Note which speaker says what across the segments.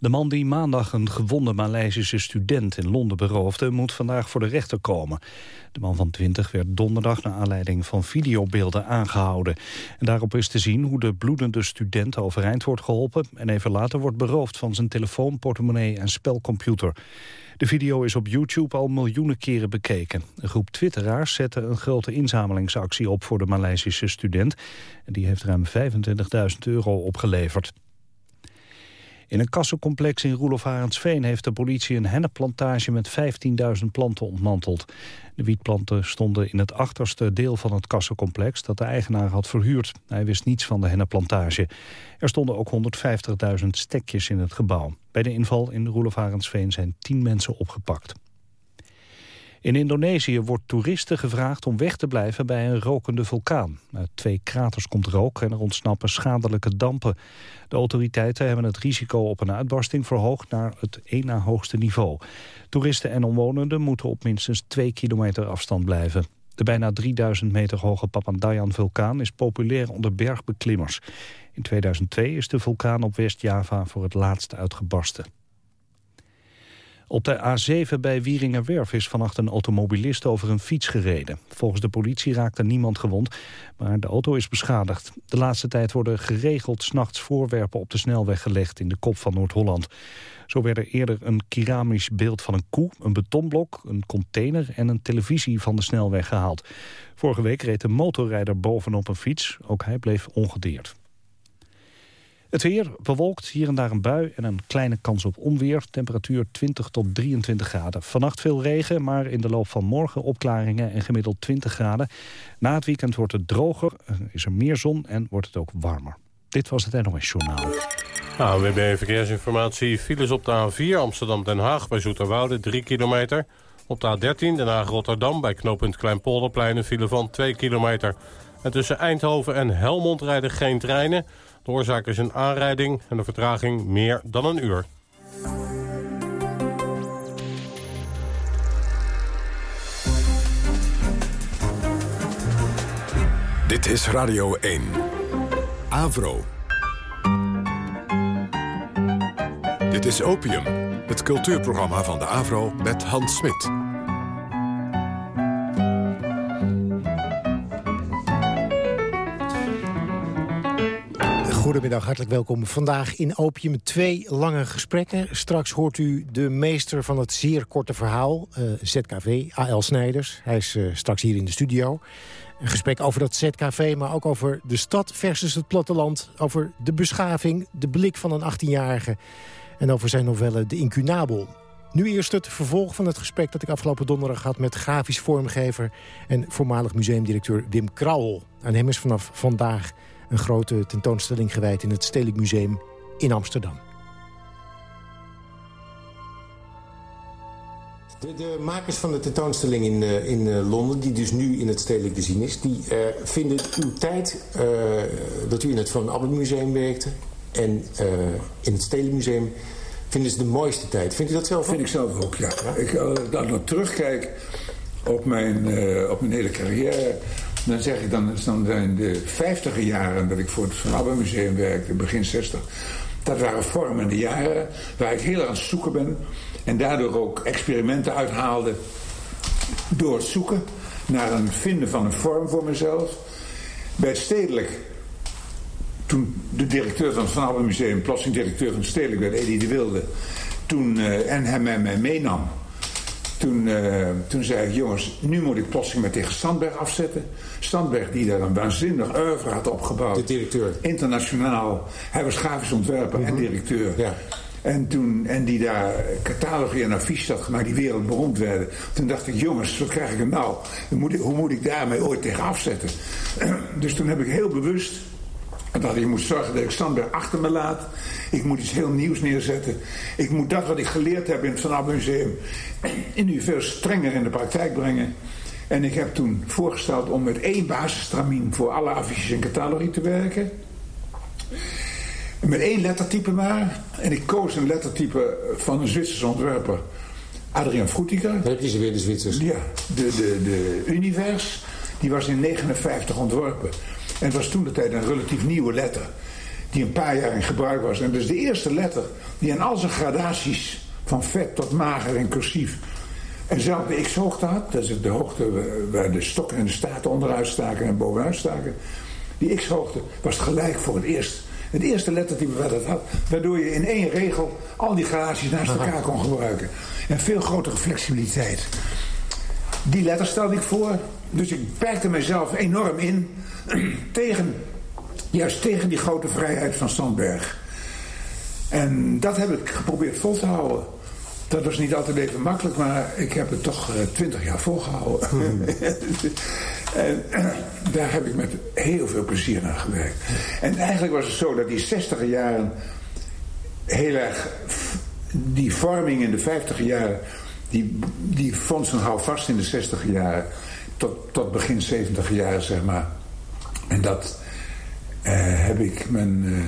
Speaker 1: De man die maandag een gewonde Maleisische student in Londen beroofde... moet vandaag voor de rechter komen. De man van 20 werd donderdag naar aanleiding van videobeelden aangehouden. En daarop is te zien hoe de bloedende student overeind wordt geholpen... en even later wordt beroofd van zijn telefoon, portemonnee en spelcomputer. De video is op YouTube al miljoenen keren bekeken. Een groep twitteraars zette een grote inzamelingsactie op voor de Maleisische student. En die heeft ruim 25.000 euro opgeleverd. In een kassencomplex in Roelof Arendsveen heeft de politie een hennepplantage met 15.000 planten ontmanteld. De wietplanten stonden in het achterste deel van het kassencomplex dat de eigenaar had verhuurd. Hij wist niets van de hennepplantage. Er stonden ook 150.000 stekjes in het gebouw. Bij de inval in Roelof Arendsveen zijn 10 mensen opgepakt. In Indonesië wordt toeristen gevraagd om weg te blijven bij een rokende vulkaan. Uit twee kraters komt rook en er ontsnappen schadelijke dampen. De autoriteiten hebben het risico op een uitbarsting verhoogd naar het één na hoogste niveau. Toeristen en omwonenden moeten op minstens twee kilometer afstand blijven. De bijna 3000 meter hoge Papandayan-vulkaan is populair onder bergbeklimmers. In 2002 is de vulkaan op West-Java voor het laatst uitgebarsten. Op de A7 bij Wieringerwerf is vannacht een automobilist over een fiets gereden. Volgens de politie raakte niemand gewond, maar de auto is beschadigd. De laatste tijd worden geregeld s'nachts voorwerpen op de snelweg gelegd in de kop van Noord-Holland. Zo werden eerder een keramisch beeld van een koe, een betonblok, een container en een televisie van de snelweg gehaald. Vorige week reed een motorrijder bovenop een fiets, ook hij bleef ongedeerd. Het weer bewolkt, hier en daar een bui en een kleine kans op onweer. Temperatuur 20 tot 23 graden. Vannacht veel regen, maar in de loop van morgen opklaringen en gemiddeld 20 graden. Na het weekend wordt het droger, is er meer zon en wordt het ook warmer. Dit was het NOS Journaal.
Speaker 2: ANWB Verkeersinformatie. Files op de A4 Amsterdam-Den Haag bij Zoeterwoude 3 kilometer. Op de A13 Den Haag-Rotterdam bij knooppunt Kleinpolderplein een file van 2 kilometer. En tussen Eindhoven en Helmond rijden geen treinen... De oorzaak is een aanrijding en de vertraging meer dan een uur.
Speaker 3: Dit is Radio 1. Avro. Dit is Opium, het cultuurprogramma van de Avro met Hans Smit.
Speaker 4: Goedemiddag, hartelijk welkom. Vandaag in Opium twee lange gesprekken. Straks hoort u de meester van het zeer korte verhaal, eh, ZKV, A.L. Snijders. Hij is uh, straks hier in de studio. Een gesprek over dat ZKV, maar ook over de stad versus het platteland. Over de beschaving, de blik van een 18-jarige. En over zijn novelle De Incunabel. Nu eerst het vervolg van het gesprek dat ik afgelopen donderdag had... met grafisch vormgever en voormalig museumdirecteur Wim Krauwel. Aan hem is vanaf vandaag een grote tentoonstelling gewijd in het Stedelijk Museum in Amsterdam. De, de, makers van de tentoonstelling in, uh, in uh, Londen, die dus nu in het stedelijk te zien is... die uh, vinden uw tijd dat u in het Van Albert Museum werkte... en in het Stedelijk Museum vinden ze de mooiste tijd. Vindt u dat zelf ook?
Speaker 5: Vind ik zelf ook, ja. ja? Ik, als ik terugkijk op mijn, op mijn hele carrière dan zeg ik, dan, dan zijn de vijftiger jaren dat ik voor het Van Abbe Museum werkte, begin 60. Dat waren vormende jaren waar ik heel aan het zoeken ben. En daardoor ook experimenten uithaalde door het zoeken naar een vinden van een vorm voor mezelf. Bij stedelijk, toen de directeur van het Van Abbe Museum, directeur van stedelijk werd, Eddie de Wilde, toen, uh, en hij mij meenam toen, uh, toen zei ik, jongens, nu moet ik plotseling met tegen Sandberg afzetten. Sandberg die daar een waanzinnig oeuvre had opgebouwd.
Speaker 4: De directeur.
Speaker 5: Internationaal. Hij was grafisch ontwerper en mhm. directeur.
Speaker 4: Ja.
Speaker 5: En, toen, en die daar catalogie en affiches had gemaakt die wereldberoemd werden. Toen dacht ik, jongens, wat krijg ik er nou? Hoe moet ik, hoe moet ik daarmee ooit tegen afzetten? dus toen heb ik heel bewust en dat ik moet zorgen dat ik Sandberg achter me laat. Ik moet iets heel nieuws neerzetten. Ik moet dat wat ik geleerd heb in het Van Abbe Museum... in nu veel strenger in de praktijk brengen. En ik heb toen voorgesteld om met één basistramien... voor alle affiches en catalogie te werken. Met één lettertype maar. En ik koos een lettertype van een Zwitserse ontwerper... Adrian Frutiger.
Speaker 4: Dan heb je ze weer, de Zwitsers.
Speaker 5: Ja, de, de, de Univers. Die was in 59 ontworpen. En het was toen de tijd een relatief nieuwe letter. die een paar jaar in gebruik was. En dat is de eerste letter die in al zijn gradaties, van vet tot mager en cursief, eenzelfde x-hoogte had. Dat is de hoogte waar de stokken en de staten onderuit staken en bovenuit staken. Die x-hoogte was gelijk voor het eerst. Het eerste lettertype wat het had. Waardoor je in één regel al die gradaties naast elkaar kon gebruiken. En veel grotere flexibiliteit. Die letter stelde ik voor. Dus ik perkte mezelf enorm in. tegen, juist tegen die grote vrijheid van Sandberg. En dat heb ik geprobeerd vol te houden. Dat was niet altijd even makkelijk, maar ik heb het toch eh, twintig jaar volgehouden. En daar heb ik met heel veel plezier aan gewerkt. En eigenlijk was het zo dat die zestiger jaren heel erg... Die vorming in de vijftiger jaren, die, die vond zijn houvast in de zestiger jaren. Tot, tot begin zeventiger jaren, zeg maar. En dat eh, heb ik mijn... Uh,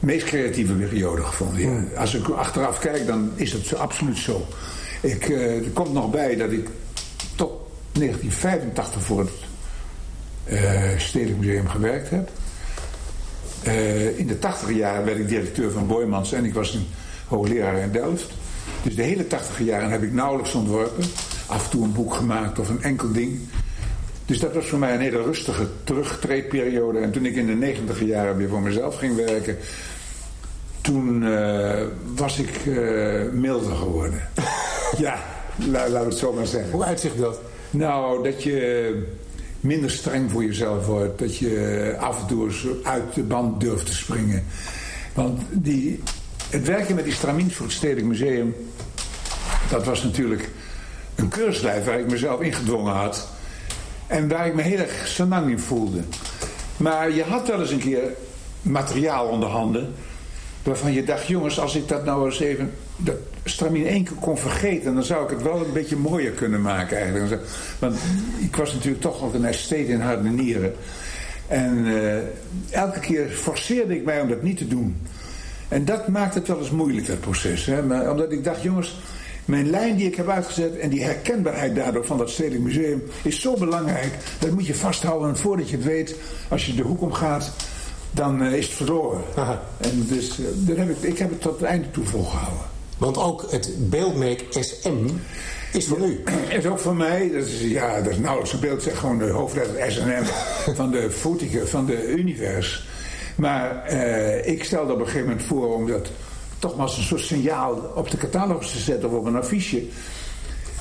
Speaker 5: meest creatieve periode gevonden. Ja. Als ik achteraf kijk, dan is het zo, absoluut zo. Ik, uh, er komt nog bij dat ik tot 1985 voor het Stedelijk Museum gewerkt heb. In de 80 jaren werd ik directeur van Boymans en ik was een hoogleraar in Delft. Dus de hele 80 jaren heb ik nauwelijks ontworpen. Af en toe een boek gemaakt of een enkel ding. Dus dat was voor mij een hele rustige terugtreedperiode. En toen ik in de negentiger jaren weer voor mezelf ging werken... toen uh, was ik uh, milder geworden. ja, laten we het zo maar zeggen.
Speaker 4: Hoe uitzicht dat?
Speaker 5: Nou, dat je minder streng voor jezelf wordt. Dat je af en toe eens uit de band durft te springen. Want die, het werken met die stramins voor het Stedelijk Museum... dat was natuurlijk een keurslijf waar ik mezelf ingedwongen had... En waar ik me heel erg senang in voelde. Maar je had wel eens een keer materiaal onder handen. Waarvan je dacht, jongens, als ik dat nou eens even dat stramien één keer kon vergeten, dan zou ik het wel een beetje mooier kunnen maken eigenlijk. Want ik was natuurlijk toch nog een esthete in harde nieren. En uh, elke keer forceerde ik mij om dat niet te doen. En dat maakt het wel eens moeilijk, dat proces. Hè? Maar omdat ik dacht, jongens, mijn lijn die ik heb uitgezet en die herkenbaarheid daardoor van dat Stedelijk Museum is zo belangrijk. Dat moet je vasthouden. En voordat je het weet, als je de hoek omgaat, dan uh, is het verloren. Aha. En dus uh, daar heb ik, ik heb het tot het einde toe volgehouden.
Speaker 4: Want ook het beeldmerk SM is van u.
Speaker 5: Is ook van mij. Dat is, ja, dat is nauwelijks een beeld. zeg gewoon de hoofdletter SNM van de voetike, van de univers. Maar uh, ik stelde op een gegeven moment voor om dat toch maar een soort signaal op de catalogus te zetten of op een affiche.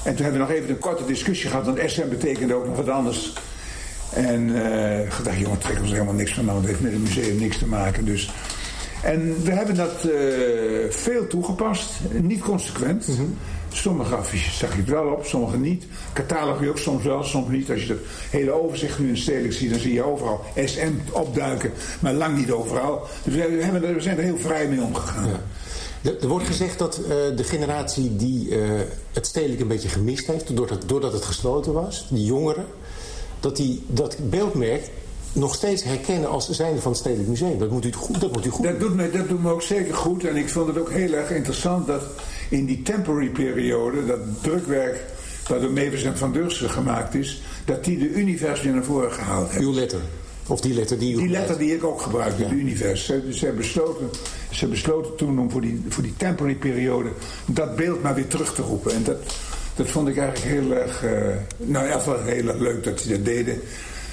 Speaker 5: En toen hebben we nog even een korte discussie gehad, want SM betekende ook nog wat anders. En uh, gedacht, jongen, trek ons helemaal niks van, want het heeft met het museum niks te maken. Dus. En we hebben dat uh, veel toegepast, niet consequent. Mm -hmm. Sommige affiches zag je het wel op, sommige niet. Catalogus ook soms wel, soms niet. Als je het hele overzicht nu in stedelijk ziet, dan zie je overal SM opduiken, maar lang niet overal. Dus we, hebben, we zijn er heel vrij mee omgegaan. Ja.
Speaker 4: Er wordt gezegd dat uh, de generatie die uh, het stedelijk een beetje gemist heeft... Doordat, doordat het gesloten was, die jongeren... dat die dat beeldmerk nog steeds herkennen als zijnde van het Stedelijk Museum. Dat moet u goed, dat moet u goed
Speaker 5: dat doet, me, dat doet me ook zeker goed. En ik vond het ook heel erg interessant dat in die temporary periode... dat drukwerk dat door Mevers en Van Dursen gemaakt is... dat die de univers weer naar voren gehaald heeft.
Speaker 4: Uw letter? Of die letter die u
Speaker 5: Die letter die ik ook gebruikte, ja. univers. Ze, ze, besloten, ze besloten toen om voor die, voor die temporary periode dat beeld maar weer terug te roepen. En dat, dat vond ik eigenlijk heel erg, uh, nou ja, wel heel erg leuk dat ze dat deden.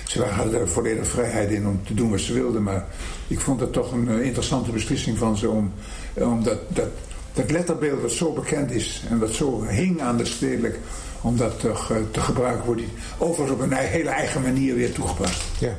Speaker 5: Ze hadden er volledig vrijheid in om te doen wat ze wilden. Maar ik vond het toch een uh, interessante beslissing van ze om, om dat, dat, dat letterbeeld dat zo bekend is en dat zo hing aan de stedelijk, om dat toch uh, te gebruiken wordt. Overigens op een hele eigen manier weer toegepast.
Speaker 4: Ja.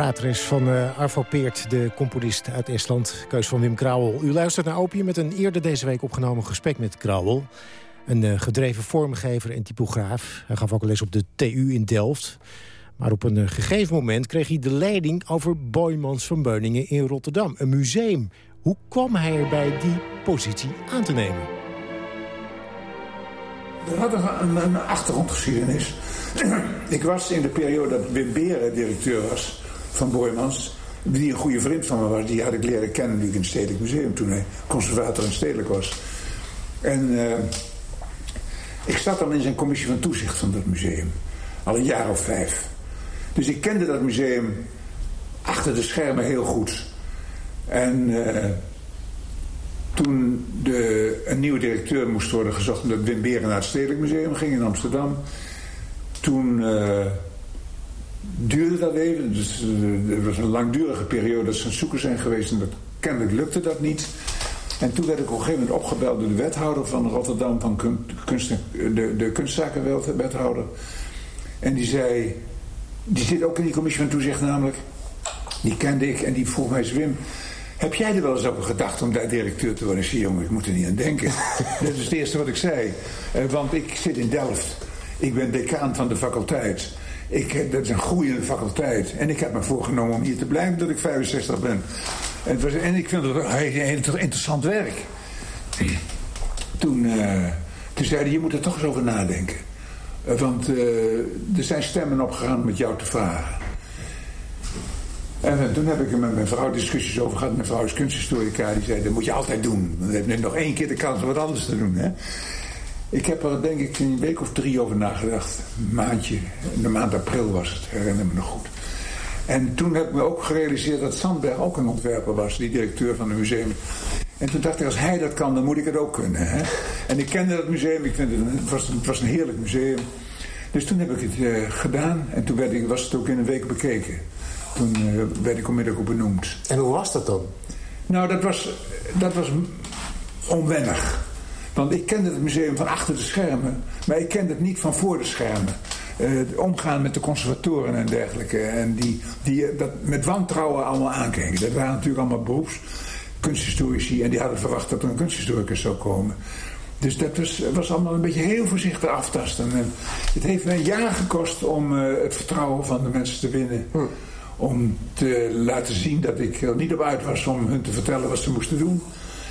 Speaker 4: Fratres van uh, Arvo Peert, de componist uit Estland. Keus van Wim Krauwel. U luistert naar Opium met een eerder deze week opgenomen gesprek met Krauwel. Een uh, gedreven vormgever en typograaf. Hij gaf ook les op de TU in Delft. Maar op een uh, gegeven moment kreeg hij de leiding over Boymans van Beuningen in Rotterdam. Een museum. Hoe kwam hij erbij die positie aan te nemen?
Speaker 5: We hadden een, een achtergrondgeschiedenis. Ik was in de periode dat Wim Beren directeur was van Boymans... die een goede vriend van me was, die had ik leren kennen... ik in het Stedelijk Museum toen hij conservator in Stedelijk was. En uh, ik zat dan in zijn commissie van toezicht van dat museum. Al een jaar of vijf. Dus ik kende dat museum achter de schermen heel goed. En uh, toen de, een nieuwe directeur moest worden gezocht... omdat Wim Beren naar het Stedelijk Museum ging in Amsterdam... toen uh, duurde dat even. Dus, uh, er was een langdurige periode dat ze aan het zoeken zijn geweest... en dat, kennelijk lukte dat niet... En toen werd ik op een gegeven moment opgebeld door de wethouder van Rotterdam, van kunst, de, de kunstzakenwethouder. En die zei, die zit ook in die commissie van toezicht namelijk. Die kende ik en die vroeg mij, Wim, heb jij er wel eens over gedacht om daar directeur te worden? Ik zei, jongen, ik moet er niet aan denken. dat is het eerste wat ik zei. Uh, want ik zit in Delft. Ik ben decaan van de faculteit. Ik, dat is een groeiende faculteit. En ik heb me voorgenomen om hier te blijven tot ik 65 ben. En, en ik vind het heel interessant werk. Toen, uh, toen zei hij, je moet er toch eens over nadenken. Uh, want er zijn stemmen opgegaan met jou te vragen. En toen heb ik er met mijn vrouw discussies over gehad. Mijn vrouw is kunsthistorica. Die zei, dat moet je altijd doen. Dan heb je nog één keer de kans om wat anders te doen. Hè? Ik heb er denk ik een week of drie over nagedacht. Een maandje. De maand april was het, herinner me nog goed. En toen heb ik me ook gerealiseerd dat Sandberg ook een ontwerper was. Die directeur van het museum. En toen dacht ik, als hij dat kan, dan moet ik het ook kunnen. Hè? En ik kende dat museum. Ik vind het, het, was, het was een heerlijk museum. Dus toen heb ik het uh, gedaan. En toen werd ik, was het ook in een week bekeken. Toen uh, werd ik onmiddellijk op benoemd.
Speaker 4: En hoe was dat dan?
Speaker 5: Nou, dat was, dat was onwennig. Want ik kende het museum van achter de schermen. Maar ik kende het niet van voor de schermen. Uh, omgaan met de conservatoren en dergelijke. En die, die dat met wantrouwen allemaal aankeken. Dat waren natuurlijk allemaal beroeps kunsthistorici. En die hadden verwacht dat er een kunsthistoricus zou komen. Dus dat was, was allemaal een beetje heel voorzichtig aftasten. En het heeft mij een jaar gekost om uh, het vertrouwen van de mensen te winnen. Hm. Om te laten zien dat ik er niet op uit was om hun te vertellen wat ze moesten doen.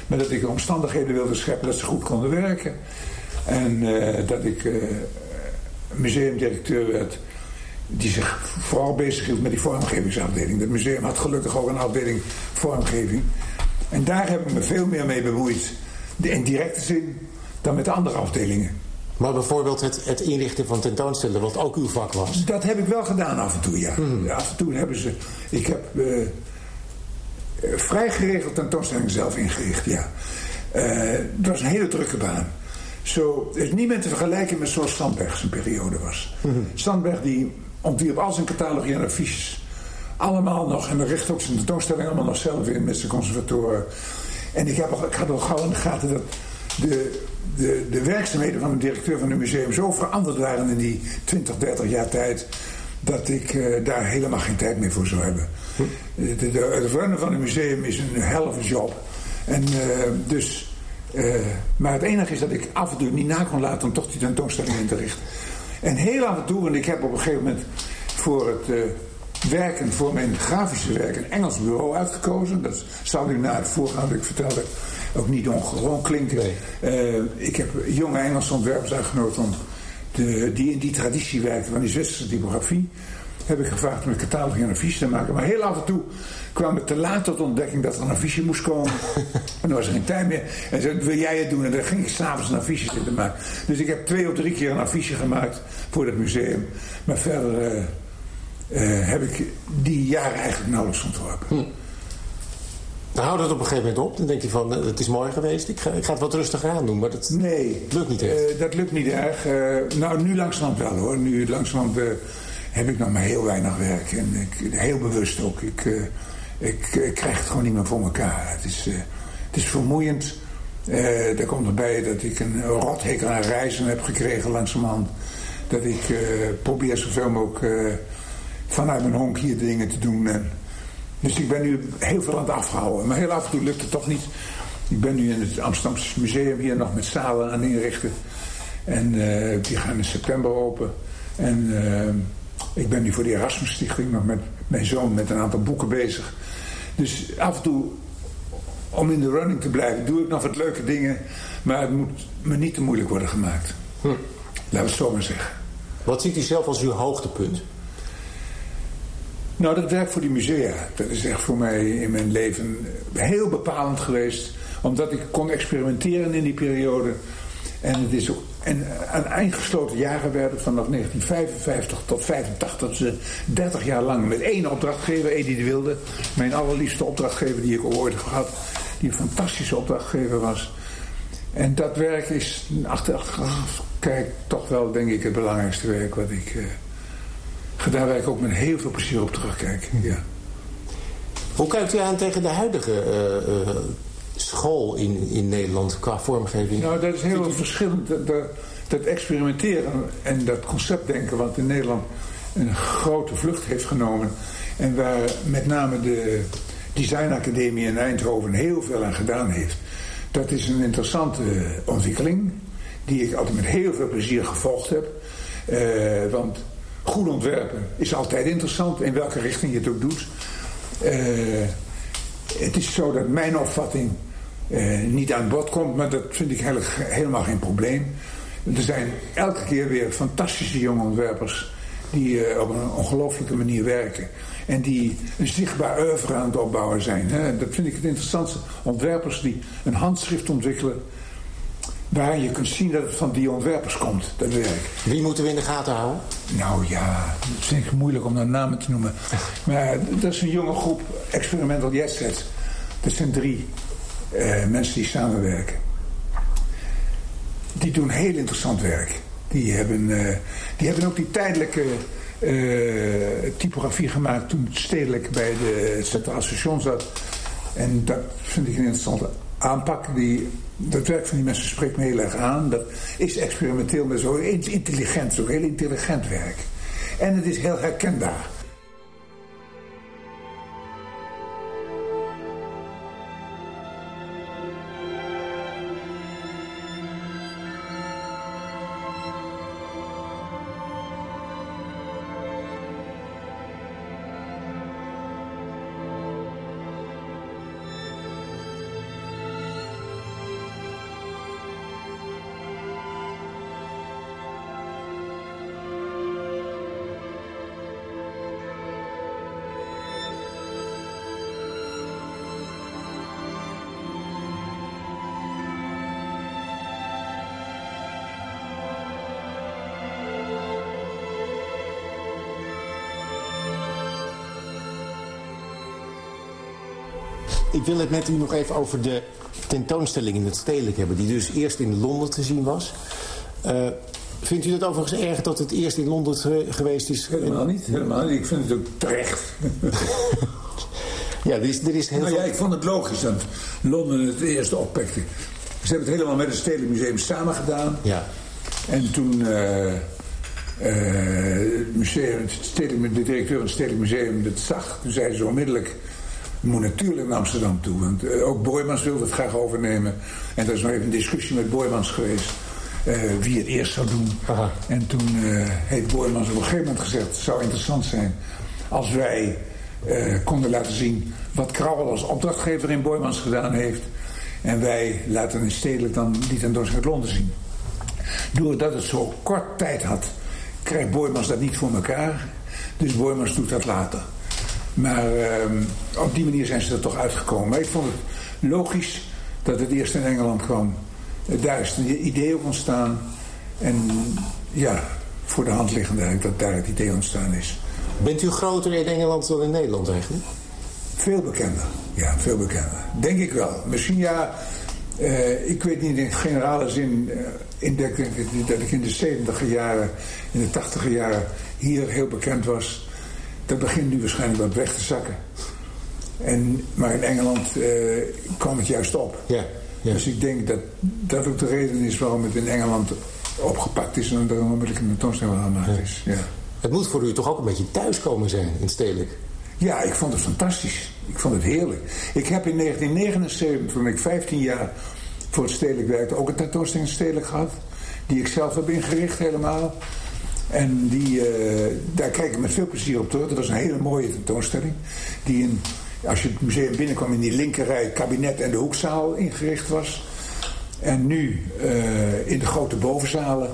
Speaker 5: Maar dat ik omstandigheden wilde scheppen dat ze goed konden werken. En uh, dat ik uh, museumdirecteur werd die zich vooral bezig hield met die vormgevingsafdeling. Het museum had gelukkig ook een afdeling vormgeving. En daar heb ik me veel meer mee bemoeid, in directe zin, dan met de andere afdelingen.
Speaker 4: Maar bijvoorbeeld het, het inrichten van tentoonstellingen, wat ook uw vak was?
Speaker 5: Dat heb ik wel gedaan af en toe, ja. Mm. Af en toe hebben ze... Ik heb uh, vrij geregeld tentoonstellingen zelf ingericht, ja. Het was een hele drukke baan. Zo, het is niet meer te vergelijken met zoals Sandberg zijn periode was. Mm. Sandberg die ontwierp al zijn catalogie en affiches. Allemaal nog, en we richten ook zijn tentoonstelling allemaal nog zelf in met zijn conservatoren. En ik, heb al, ik had al gauw in de gaten dat de, de, de werkzaamheden van de directeur van het museum zo veranderd waren in die 20, 30 jaar tijd. Dat ik uh, daar helemaal geen tijd meer voor zou hebben. Hm. Het runnen van het museum is een helft job. En uh, dus. Uh, maar het enige is dat ik af en toe niet na kon laten om toch die tentoonstelling in te richten. En heel af en toe, en ik heb op een gegeven moment voor het werken voor mijn grafische werk een Engels bureau uitgekozen. Dat zou nu na het voorgaande ik vertelde ook niet ongewoon klinken. Nee. Ik heb jonge Engelse ontwerpers uitgenodigd om de, die in die traditie werken van die Zwitserse typografie. Heb ik gevraagd om een catalogus en affiche te maken. Maar heel af en toe kwam ik te laat tot ontdekking dat er een affiche moest komen. en dan was er geen tijd meer. En zei, wil jij het doen? En dan ging ik s'avonds een affiche zitten maken. Dus ik heb twee of drie keer een affiche gemaakt voor dat museum. Maar verder... Uh, uh, heb ik die jaren eigenlijk nauwelijks ontworpen. Hm.
Speaker 4: Dan houdt het op een gegeven moment op. Dan denk je van, het is mooi geweest. Ik ga, ik ga het wat rustiger aan doen. Maar dat
Speaker 5: nee,
Speaker 4: lukt niet echt.
Speaker 5: Uh, dat lukt niet erg. Uh, nou, nu langzamerhand wel hoor. Nu langzamerhand heb ik nog maar heel weinig werk. En ik, heel bewust ook. Ik, ik, ik, krijg het gewoon niet meer voor elkaar. Het is, het is vermoeiend. daar komt erbij dat ik een rothekel aan reizen heb gekregen langzamerhand. Dat ik probeer zoveel mogelijk vanuit mijn honk hier dingen te doen. En, dus ik ben nu heel veel aan het afhouden. Maar heel af en toe lukt het toch niet. Ik ben nu in het Amsterdamse museum hier nog met zalen aan inrichten. En uh, die gaan in september open. En uh, ik ben nu voor de Erasmus Stichting nog met mijn zoon met een aantal boeken bezig. Dus af en toe, om in de running te blijven, doe ik nog wat leuke dingen. Maar het moet me niet te moeilijk worden gemaakt. Hm. Laten we het zo maar zeggen.
Speaker 6: Wat ziet u zelf als uw hoogtepunt?
Speaker 5: Nou, dat werk voor die musea. Dat is echt voor mij in mijn leven heel bepalend geweest. Omdat ik kon experimenteren in die periode. En het is ook en aan eingesloten jaren werden vanaf 1955 tot 85, ze 30 jaar lang met één opdrachtgever, Edith de Wilde, mijn allerliefste opdrachtgever die ik ooit gehad, die een fantastische opdrachtgever was. En dat werk is achteraf kijk toch wel denk ik het belangrijkste werk wat ik gedaan waar ik ook met heel veel plezier op terugkijk. Ja.
Speaker 6: Hoe kijkt u aan tegen de huidige uh, uh, school in, in Nederland qua vormgeving?
Speaker 5: Nou, dat is heel verschillend. Dat, dat, dat, experimenteren en dat conceptdenken wat in Nederland een grote vlucht heeft genomen. En waar met name de Designacademie in Eindhoven heel veel aan gedaan heeft. Dat is een interessante ontwikkeling die ik altijd met heel veel plezier gevolgd heb. Uh, want goed ontwerpen is altijd interessant in welke richting je het ook doet. Uh, het is zo dat mijn opvatting uh, niet aan bod komt, maar dat vind ik helemaal geen probleem. Er zijn elke keer weer fantastische jonge ontwerpers die uh, op een ongelooflijke manier werken. En die een zichtbaar oeuvre aan het opbouwen zijn. Hè. Dat vind ik het interessantste. Ontwerpers die een handschrift ontwikkelen waar je kunt zien dat het van die ontwerpers komt, dat werk.
Speaker 6: Wie moeten we in de gaten houden?
Speaker 5: Nou ja, het is moeilijk om dan namen te noemen. Maar dat is een jonge groep, Experimental Jet Set. Dat zijn drie uh, mensen die samenwerken. Die doen heel interessant werk. Die hebben, uh, die hebben ook die tijdelijke uh, typografie gemaakt toen het stedelijk bij de Centraal Station zat. En dat vind ik een interessante aanpak. Die, dat werk van die mensen spreekt me heel erg aan. Dat is experimenteel, maar zo intelligent, zo heel intelligent werk. En het is heel herkenbaar.
Speaker 6: Ik wil het met u nog even over de tentoonstelling in het stedelijk hebben... die dus eerst in Londen te zien was. Uh, vindt u het overigens erg dat het eerst in Londen geweest is?
Speaker 5: Helemaal niet, helemaal niet. Ik vind het ook terecht.
Speaker 6: ja, er is, er is heel
Speaker 5: nou,
Speaker 6: veel...
Speaker 5: ja, ik vond het logisch dat Londen het eerste oppakte. Ze hebben het helemaal met het Stedelijk Museum samen gedaan.
Speaker 6: Ja.
Speaker 5: En toen... Uh, uh, het museum, het stedelijk, de directeur van het Stedelijk Museum dat zag, toen zei ze onmiddellijk moet natuurlijk naar Amsterdam toe. Want uh, ook Boymans wilde het graag overnemen. En er is nog even een discussie met Boymans geweest. Uh, wie het eerst zou doen.
Speaker 6: Aha.
Speaker 5: En toen uh, heeft Boymans op een gegeven moment gezegd... het zou interessant zijn als wij konden laten zien... wat Krauwel als opdrachtgever in Boymans gedaan heeft. En wij laten in stedelijk dan die tentoonstelling uit Londen zien. Doordat het zo kort tijd had... krijgt Boymans dat niet voor elkaar. Dus Boymans doet dat later. Maar uh, op die manier zijn ze er toch uitgekomen. Maar ik vond het logisch dat het eerst in Engeland kwam. Daar is een idee op ontstaan. En ja, voor de hand liggende eigenlijk dat daar het idee ontstaan is.
Speaker 6: Bent u groter in Engeland dan in Nederland eigenlijk?
Speaker 5: Veel bekender. Ja, veel bekender. Denk ik wel. Misschien ja... Uh, ik weet niet in generale zin... Uh, in dat, dat ik in de 70 jaren, in de 80 jaren... hier heel bekend was dat begint nu waarschijnlijk wat weg te zakken. En, maar in Engeland uh, kwam het juist op.
Speaker 6: Ja, ja.
Speaker 5: Dus ik denk dat dat ook de reden is waarom het in Engeland opgepakt is en er onmiddellijk een tentoonstelling gemaakt is. Ja.
Speaker 6: Het moet voor u toch ook een beetje thuiskomen zijn in Stedelijk?
Speaker 5: Ja, ik vond het fantastisch. Ik vond het heerlijk. Ik heb in 1979, toen ik 15 jaar voor het stedelijk werkte, ook een tentoonstelling stedelijk gehad. Die ik zelf heb ingericht helemaal. En die, uh, daar kijk ik met veel plezier op terug. Dat was een hele mooie tentoonstelling. Die in, als je het museum binnenkwam in die linkerrij kabinet en de hoekzaal ingericht was. En nu uh, in de grote bovenzalen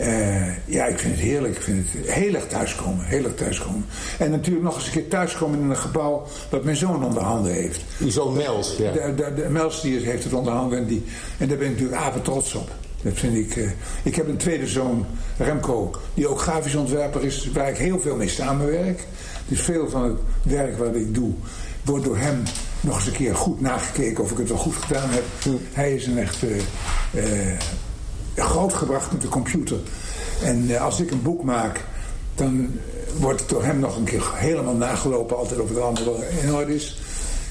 Speaker 5: uh, ja, ik vind het heerlijk. Ik vind het heel erg thuiskomen. Heel erg thuiskomen. En natuurlijk nog eens een keer thuiskomen in een gebouw dat mijn zoon onder handen heeft.
Speaker 6: Uw zoon Mels, ja.
Speaker 5: De, de, de Mels die heeft het onder handen en, die, en daar ben ik natuurlijk apen trots op. Dat vind ik... Uh, ik heb een tweede zoon, Remco, die ook grafisch ontwerper is, waar ik heel veel mee samenwerk. Dus veel van het werk wat ik doe, wordt door hem nog eens een keer goed nagekeken of ik het wel goed gedaan heb. Hm. Hij is een echt... Uh, grootgebracht met de computer. En uh, als ik een boek maak, dan wordt het door hem nog een keer helemaal nagelopen, altijd of het allemaal in orde is.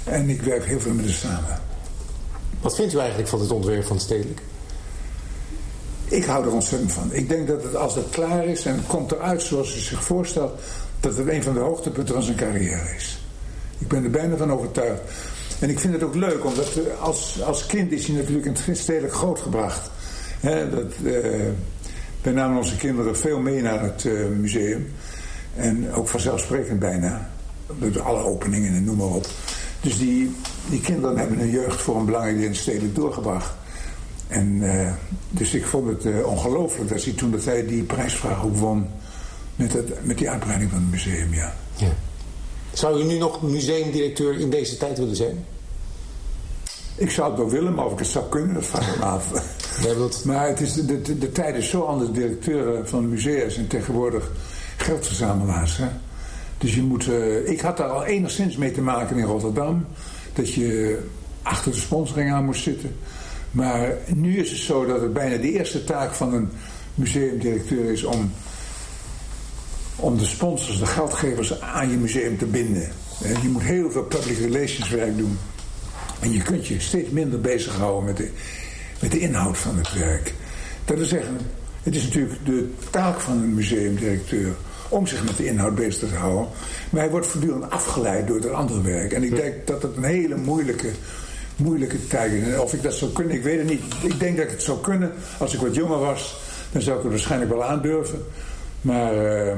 Speaker 5: En ik werk heel veel met hem samen.
Speaker 6: Wat vindt u eigenlijk van het ontwerp van stedelijk?
Speaker 5: Ik hou er ontzettend van. Ik denk dat het, als het klaar is en het komt eruit zoals u zich voorstelt, dat het een van de hoogtepunten van zijn carrière is. Ik ben er bijna van overtuigd. En ik vind het ook leuk, omdat als, als kind is hij natuurlijk in het stedelijk grootgebracht. He, dat, uh, wij namen onze kinderen veel mee naar het uh, museum. En ook vanzelfsprekend bijna. Met alle openingen en noem maar op. Dus die, die kinderen hebben hun jeugd voor een belangrijk deel stedelijk doorgebracht. En uh, dus ik vond het uh, ongelooflijk dat hij toen dat hij die prijsvraag ook won. Met, het, met die uitbreiding van het museum, ja. ja.
Speaker 6: Zou u nu nog museumdirecteur in deze tijd willen zijn?
Speaker 5: Ik zou het wel willen, maar of ik het zou kunnen, dat vraag ik me af. Maar het is, de, de, de tijd is zo anders. Directeuren van musea zijn tegenwoordig geldverzamelaars. Hè? Dus je moet... Uh, ik had daar al enigszins mee te maken in Rotterdam. Dat je achter de sponsoring aan moest zitten. Maar nu is het zo dat het bijna de eerste taak van een museumdirecteur is om, om de sponsors, de geldgevers aan je museum te binden. Je moet heel veel public relations werk doen. En je kunt je steeds minder bezighouden met de met de inhoud van het werk. Dat wil zeggen, het is natuurlijk de taak van een museumdirecteur om zich met de inhoud bezig te houden. Maar hij wordt voortdurend afgeleid door het andere werk. En ik denk dat het een hele moeilijke, moeilijke tijd is. Of ik dat zou kunnen, ik weet het niet. Ik denk dat ik het zou kunnen. Als ik wat jonger was, dan zou ik het waarschijnlijk wel aandurven. Maar uh,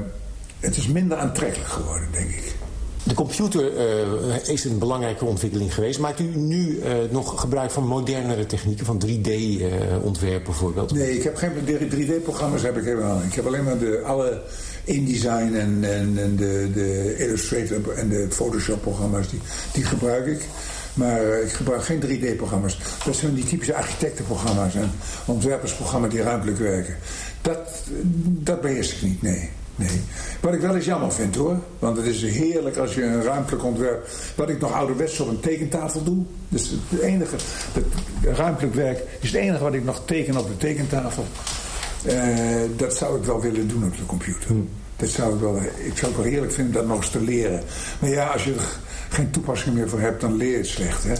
Speaker 5: het is minder aantrekkelijk geworden, denk ik.
Speaker 6: De computer uh, is een belangrijke ontwikkeling geweest. Maakt u nu uh, nog gebruik van modernere technieken, van 3D-ontwerp uh, bijvoorbeeld?
Speaker 5: Nee, ik heb geen 3D-programma's heb ik helemaal. Ik heb alleen maar de, alle InDesign en, en, en de, de Illustrator en de Photoshop-programma's, die, die gebruik ik. Maar ik gebruik geen 3D-programma's. Dat zijn die typische architectenprogramma's en ontwerpersprogramma's die ruimtelijk werken. Dat, dat beheers ik niet, nee. Nee. Wat ik wel eens jammer vind hoor. Want het is heerlijk als je een ruimtelijk ontwerp. Wat ik nog ouderwets op een tekentafel doe. Dus het enige. Het ruimtelijk werk is het enige wat ik nog teken op de tekentafel. Uh, dat zou ik wel willen doen op de computer. Hmm. Dat zou ik, wel, ik zou het wel heerlijk vinden dat nog eens te leren. Maar ja, als je geen toepassing meer voor hebt, dan leer je het slecht. Hè?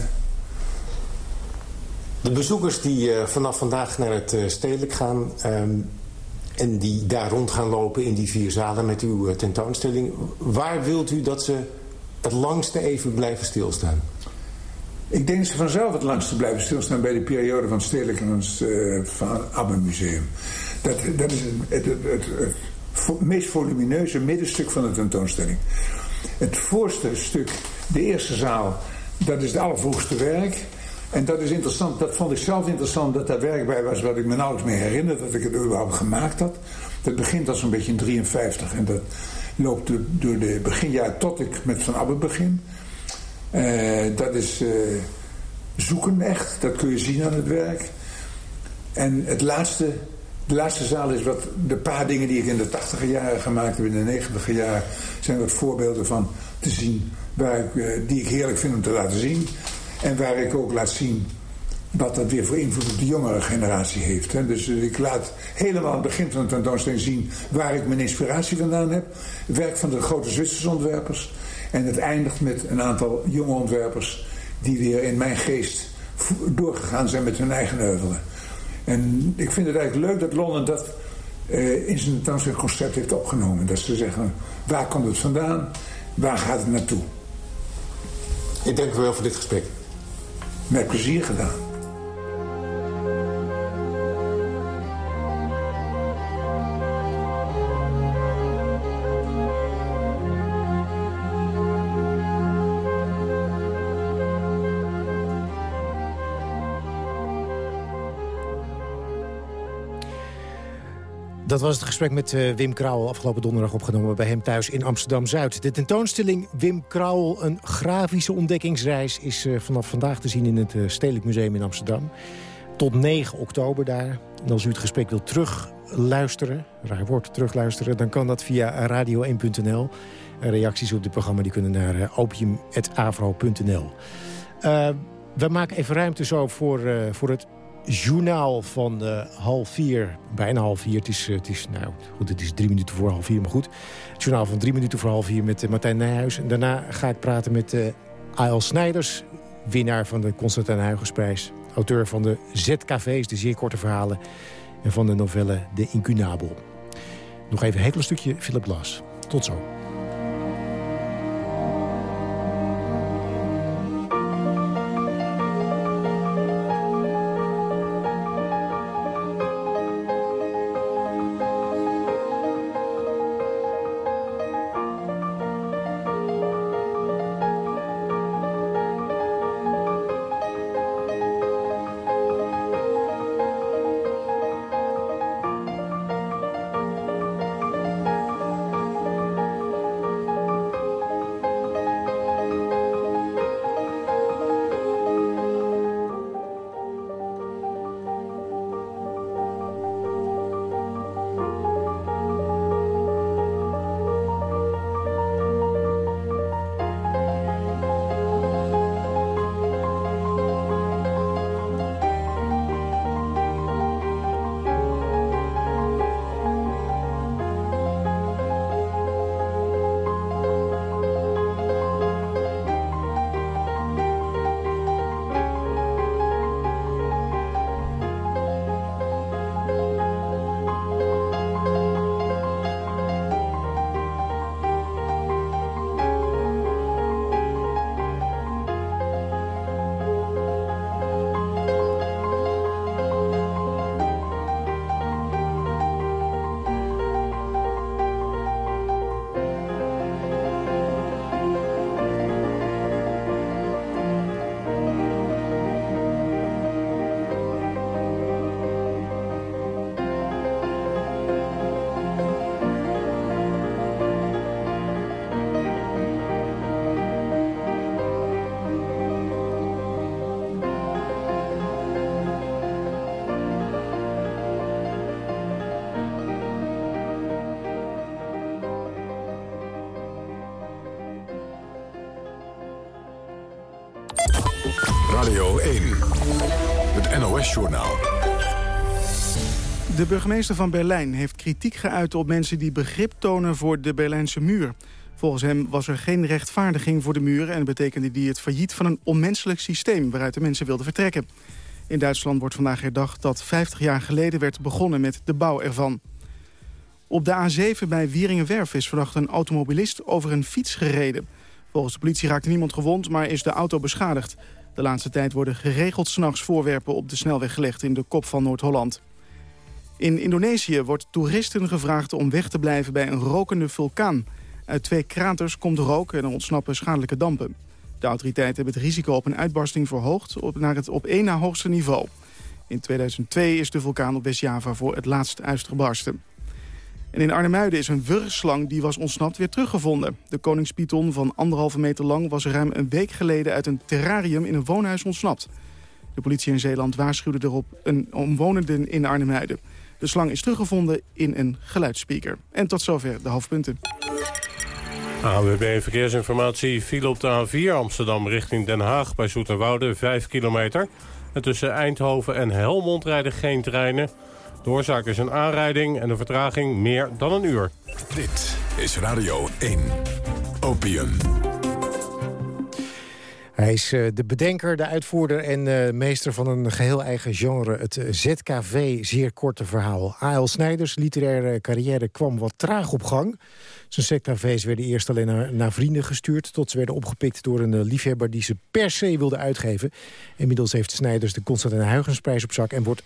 Speaker 6: De bezoekers die uh, vanaf vandaag naar het uh, stedelijk gaan. Um, en die daar rond gaan lopen in die vier zalen met uw eh, tentoonstelling. Waar wilt u dat ze het langste even blijven stilstaan?
Speaker 5: Ik denk dat ze vanzelf het langste blijven stilstaan bij de periode van het Stedelijk en het van Abbe Museum. Dat, dat is het, het, het, het, meest volumineuze middenstuk van de tentoonstelling. Het voorste stuk, de eerste zaal, dat is het allervroegste werk. En dat is interessant, dat vond ik zelf interessant dat daar werk bij was wat ik me nauwelijks meer herinner dat ik het überhaupt gemaakt had. Dat begint als een beetje in 53 en dat loopt door, de beginjaar tot ik met Van Abbe begin. Uh, dat is uh, zoeken echt, dat kun je zien aan het werk. En het laatste, de laatste zaal is wat de paar dingen die ik in de 80 jaren gemaakt heb, in de 90 jaren, zijn wat voorbeelden van te zien uh, die ik heerlijk vind om te laten zien. En waar ik ook laat zien wat dat weer voor invloed op de jongere generatie heeft. Dus ik laat helemaal aan het begin van de tentoonstelling zien waar ik mijn inspiratie vandaan heb. Werk van de grote Zwitserse ontwerpers. En het eindigt met een aantal jonge ontwerpers die weer in mijn geest doorgegaan zijn met hun eigen heuvelen. En ik vind het eigenlijk leuk dat Londen dat uh, in zijn concept heeft opgenomen. Dat ze zeggen, waar komt het vandaan? Waar gaat het naartoe?
Speaker 6: Ik dank u wel voor dit gesprek.
Speaker 5: Met plezier gedaan.
Speaker 4: Was het gesprek met uh, Wim Krauwel afgelopen donderdag opgenomen bij hem thuis in Amsterdam-Zuid. De tentoonstelling Wim Krauwel, een grafische ontdekkingsreis... is uh, vanaf vandaag te zien in het uh, Stedelijk Museum in Amsterdam. Tot 9 oktober daar. En als u het gesprek wilt terugluisteren, raar woord terugluisteren... dan kan dat via radio1.nl. Reacties op dit programma die kunnen naar opium.avro.nl. we maken even ruimte zo voor, voor het journaal van uh, half vier, bijna half vier. Het is, uh, het is, nou, goed, het is drie minuten voor half vier, maar goed. Het journaal van drie minuten voor half vier met uh, Martijn Nijhuis. En daarna ga ik praten met A.L. Snijders, winnaar van de Constantijn Huygensprijs. Auteur van de ZKV's, de zeer korte verhalen. En van de novelle De Incunabel. Nog even een stukje Philip Glass. Tot zo.
Speaker 7: De burgemeester van Berlijn heeft kritiek geuit op mensen die begrip tonen voor de Berlijnse muur. Volgens hem was er geen rechtvaardiging voor de muur en betekende die het failliet van een onmenselijk systeem waaruit de mensen wilden vertrekken. In Duitsland wordt vandaag herdacht dat 50 jaar geleden werd begonnen met de bouw ervan. Op de A7 bij Wieringenwerf is vannacht een automobilist over een fiets gereden. Volgens de politie raakte niemand gewond, maar is de auto beschadigd. De laatste tijd worden geregeld s'nachts voorwerpen op de snelweg gelegd in de kop van Noord-Holland. In Indonesië wordt toeristen gevraagd om weg te blijven bij een rokende vulkaan. Uit twee kraters komt rook en er ontsnappen schadelijke dampen. De autoriteiten hebben het risico op een uitbarsting verhoogd op naar het op één na hoogste niveau. In 2002 is de vulkaan op West-Java voor het laatst uitgebarsten. En in Arnhemuiden is een wurgslang die was ontsnapt weer teruggevonden. De koningspython van anderhalve meter lang was ruim een week geleden... uit een terrarium in een woonhuis ontsnapt. De politie in Zeeland waarschuwde erop een omwonenden in Arnhemuiden. De slang is teruggevonden in een geluidsspeaker. En tot zover de hoofdpunten.
Speaker 2: AWB Verkeersinformatie viel op de A4 Amsterdam richting Den Haag... bij Zoeterwoude 5 kilometer. En tussen Eindhoven en Helmond rijden geen treinen... De oorzaak is een aanrijding en de vertraging meer dan een uur.
Speaker 3: Dit is Radio 1. Opium.
Speaker 4: Hij is uh, de bedenker, de uitvoerder en uh, meester van een geheel eigen genre. Het ZKV, zeer korte verhaal. A.L. Snijders literaire carrière kwam wat traag op gang. Zijn ZKV's werden eerst alleen naar, naar, vrienden gestuurd... tot ze werden opgepikt door een liefhebber die ze per se wilde uitgeven. Inmiddels heeft Snijders de Constantijn Huygensprijs op zak... en wordt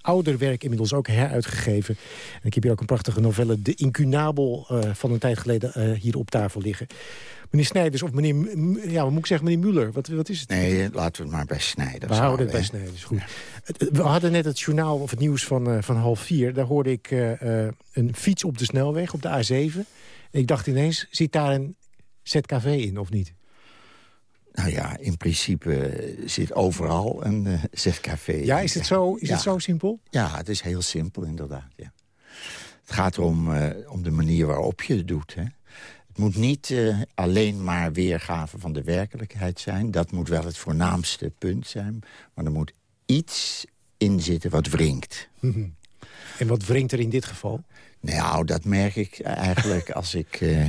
Speaker 4: ouder werk inmiddels ook heruitgegeven. En ik heb hier ook een prachtige novelle... De Incunabel van een tijd geleden hier op tafel liggen. Meneer Snijders of meneer, ja, wat moet ik zeggen, meneer Muller? Wat, wat is het?
Speaker 8: Nee, laten we het maar bij Snijders
Speaker 4: We houden het bij Snijders, goed. We hadden net het journaal of het nieuws van, uh, van half vier. Daar hoorde ik uh, uh, een fiets op de snelweg, op de A7. En ik dacht ineens, zit daar een ZKV in of niet?
Speaker 8: Nou ja, in principe zit overal een ZKV
Speaker 4: Ja, is het zo, is
Speaker 8: ja.
Speaker 4: het zo simpel?
Speaker 8: Ja, het is heel simpel inderdaad, ja. Het gaat erom om de manier waarop je het doet, hè. Het moet niet uh, alleen maar weergave van de werkelijkheid zijn. Dat moet wel het voornaamste punt zijn. Maar er moet iets in zitten wat wringt.
Speaker 4: Mm En wat wringt er in dit geval?
Speaker 8: Nou, dat merk ik eigenlijk als ik... Uh,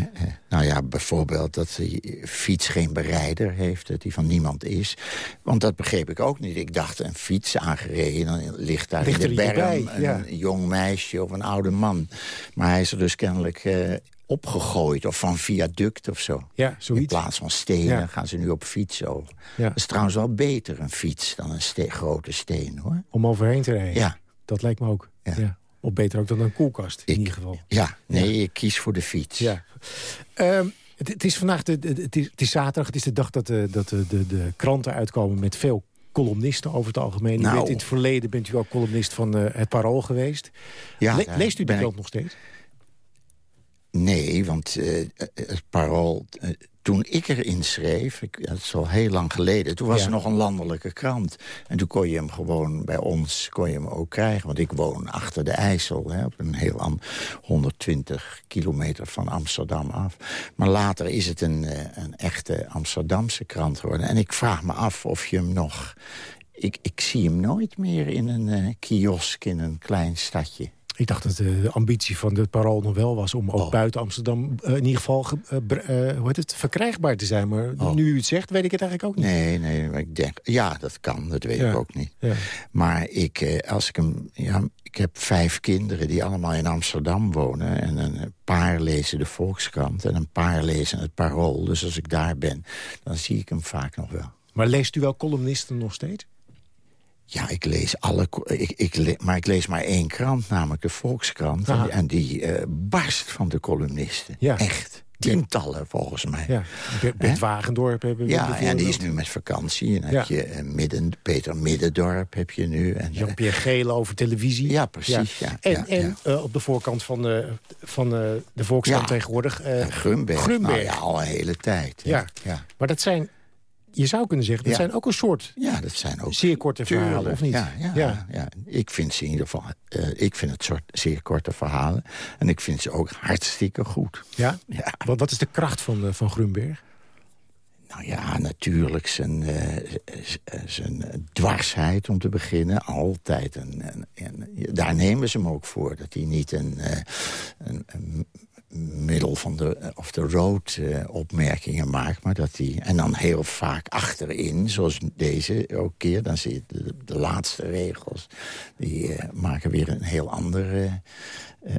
Speaker 8: nou ja, bijvoorbeeld dat de fiets geen berijder heeft. Dat die van niemand is. Want dat begreep ik ook niet. Ik dacht, een fiets aangereden, dan ligt daar
Speaker 4: ligt
Speaker 8: in de berm...
Speaker 4: bij,
Speaker 8: een jong meisje of een oude man. Maar hij is er dus kennelijk... Uh, opgegooid of van viaduct of zo.
Speaker 4: Ja, zoiets.
Speaker 8: In plaats van stenen ja. gaan ze nu op fietsen over.
Speaker 4: Ja.
Speaker 8: Dat is trouwens wel beter, een fiets, dan een ste grote steen, hoor.
Speaker 4: Om overheen te rijden?
Speaker 8: Ja.
Speaker 4: Dat lijkt me ook.
Speaker 8: Ja.
Speaker 4: Of beter ook dan een koelkast, in
Speaker 8: ik,
Speaker 4: ieder geval.
Speaker 8: Ja, nee, ik kies voor de fiets.
Speaker 4: Ja. Um, het, het, is vandaag de, het, is, het is zaterdag, het is de dag dat de, dat de, de, de kranten uitkomen met veel columnisten over het algemeen.
Speaker 8: Nou.
Speaker 4: Weet, in het verleden bent u ook columnist van uh, Het Parool geweest.
Speaker 8: Ja,
Speaker 4: Le leest u de krant
Speaker 8: ik...
Speaker 4: nog steeds?
Speaker 8: Nee, want uh, het Parool... Uh, toen ik erin schreef, ik, dat is al heel lang geleden... toen was
Speaker 4: Ja.
Speaker 8: er nog een landelijke krant. En toen kon je hem gewoon bij ons kon je hem ook krijgen. Want ik woon achter de IJssel, hè, op een heel an- 120 kilometer van Amsterdam af. Maar later is het een, eh, een echte Amsterdamse krant geworden. En ik vraag me af of je hem nog... Ik, ik zie hem nooit meer in een eh, kiosk in een klein stadje.
Speaker 4: Ik dacht dat de ambitie van het Parool nog wel was... om ook
Speaker 8: Oh.
Speaker 4: buiten Amsterdam uh, in ieder geval ge- uh, bre- uh, hoe heet het, verkrijgbaar te zijn. Maar
Speaker 8: Oh.
Speaker 4: nu u het zegt, weet ik het eigenlijk ook niet.
Speaker 8: Nee, nee, maar ik denk... Ja, dat kan, dat weet
Speaker 4: Ja.
Speaker 8: ik ook niet.
Speaker 4: Ja.
Speaker 8: Maar ik, eh, als ik hem... Ja, ik heb vijf kinderen die allemaal in Amsterdam wonen. En een paar lezen de Volkskrant en een paar lezen het Parool. Dus als ik daar ben, dan zie ik hem vaak nog wel.
Speaker 4: Maar leest u wel columnisten nog steeds?
Speaker 8: Ja, ik lees alle... Ik, ik le- maar ik lees maar één krant, namelijk de Volkskrant.
Speaker 4: Aha.
Speaker 8: En, die eh, barst van de columnisten.
Speaker 4: Ja.
Speaker 8: Echt. Tientallen, volgens mij.
Speaker 4: Ja. Be- Bert Wagendorp hebben we
Speaker 8: Ja, en die is nu met vakantie. En
Speaker 4: Ja.
Speaker 8: heb je eh, midden, Peter Middendorp heb je nu. En, eh,
Speaker 4: Jean-Pierre Gele over televisie.
Speaker 8: Ja, precies, ja,
Speaker 4: En,
Speaker 8: ja,
Speaker 4: en op de voorkant van, de van de Volkskrant tegenwoordig...
Speaker 8: en Grunberg.
Speaker 4: Grunberg.
Speaker 8: Nou ja, al een hele tijd.
Speaker 4: Ja.
Speaker 8: ja.
Speaker 4: Maar dat zijn, je zou kunnen zeggen, dat
Speaker 8: Ja.
Speaker 4: zijn ook een soort
Speaker 8: Ja, dat zijn ook...
Speaker 4: zeer korte verhalen, of niet?
Speaker 8: Ja, ja,
Speaker 4: Ja.
Speaker 8: ja. ik vind ze in ieder geval... eh, ik vind het soort zeer korte verhalen. En ik vind ze ook hartstikke goed.
Speaker 4: Ja?
Speaker 8: Ja.
Speaker 4: Wat, wat is de kracht van, eh, van Grunberg?
Speaker 8: Nou ja, natuurlijk zijn, eh, zijn dwarsheid om te beginnen. Altijd. En, en, en daar nemen ze hem ook voor. Dat hij niet een, een, een middel van de of de road eh, opmerkingen maakt. Maar dat hij, en dan heel vaak achterin, zoals deze ook keer. Dan zie je de, de laatste regels. Die eh, maken weer een heel andere eh,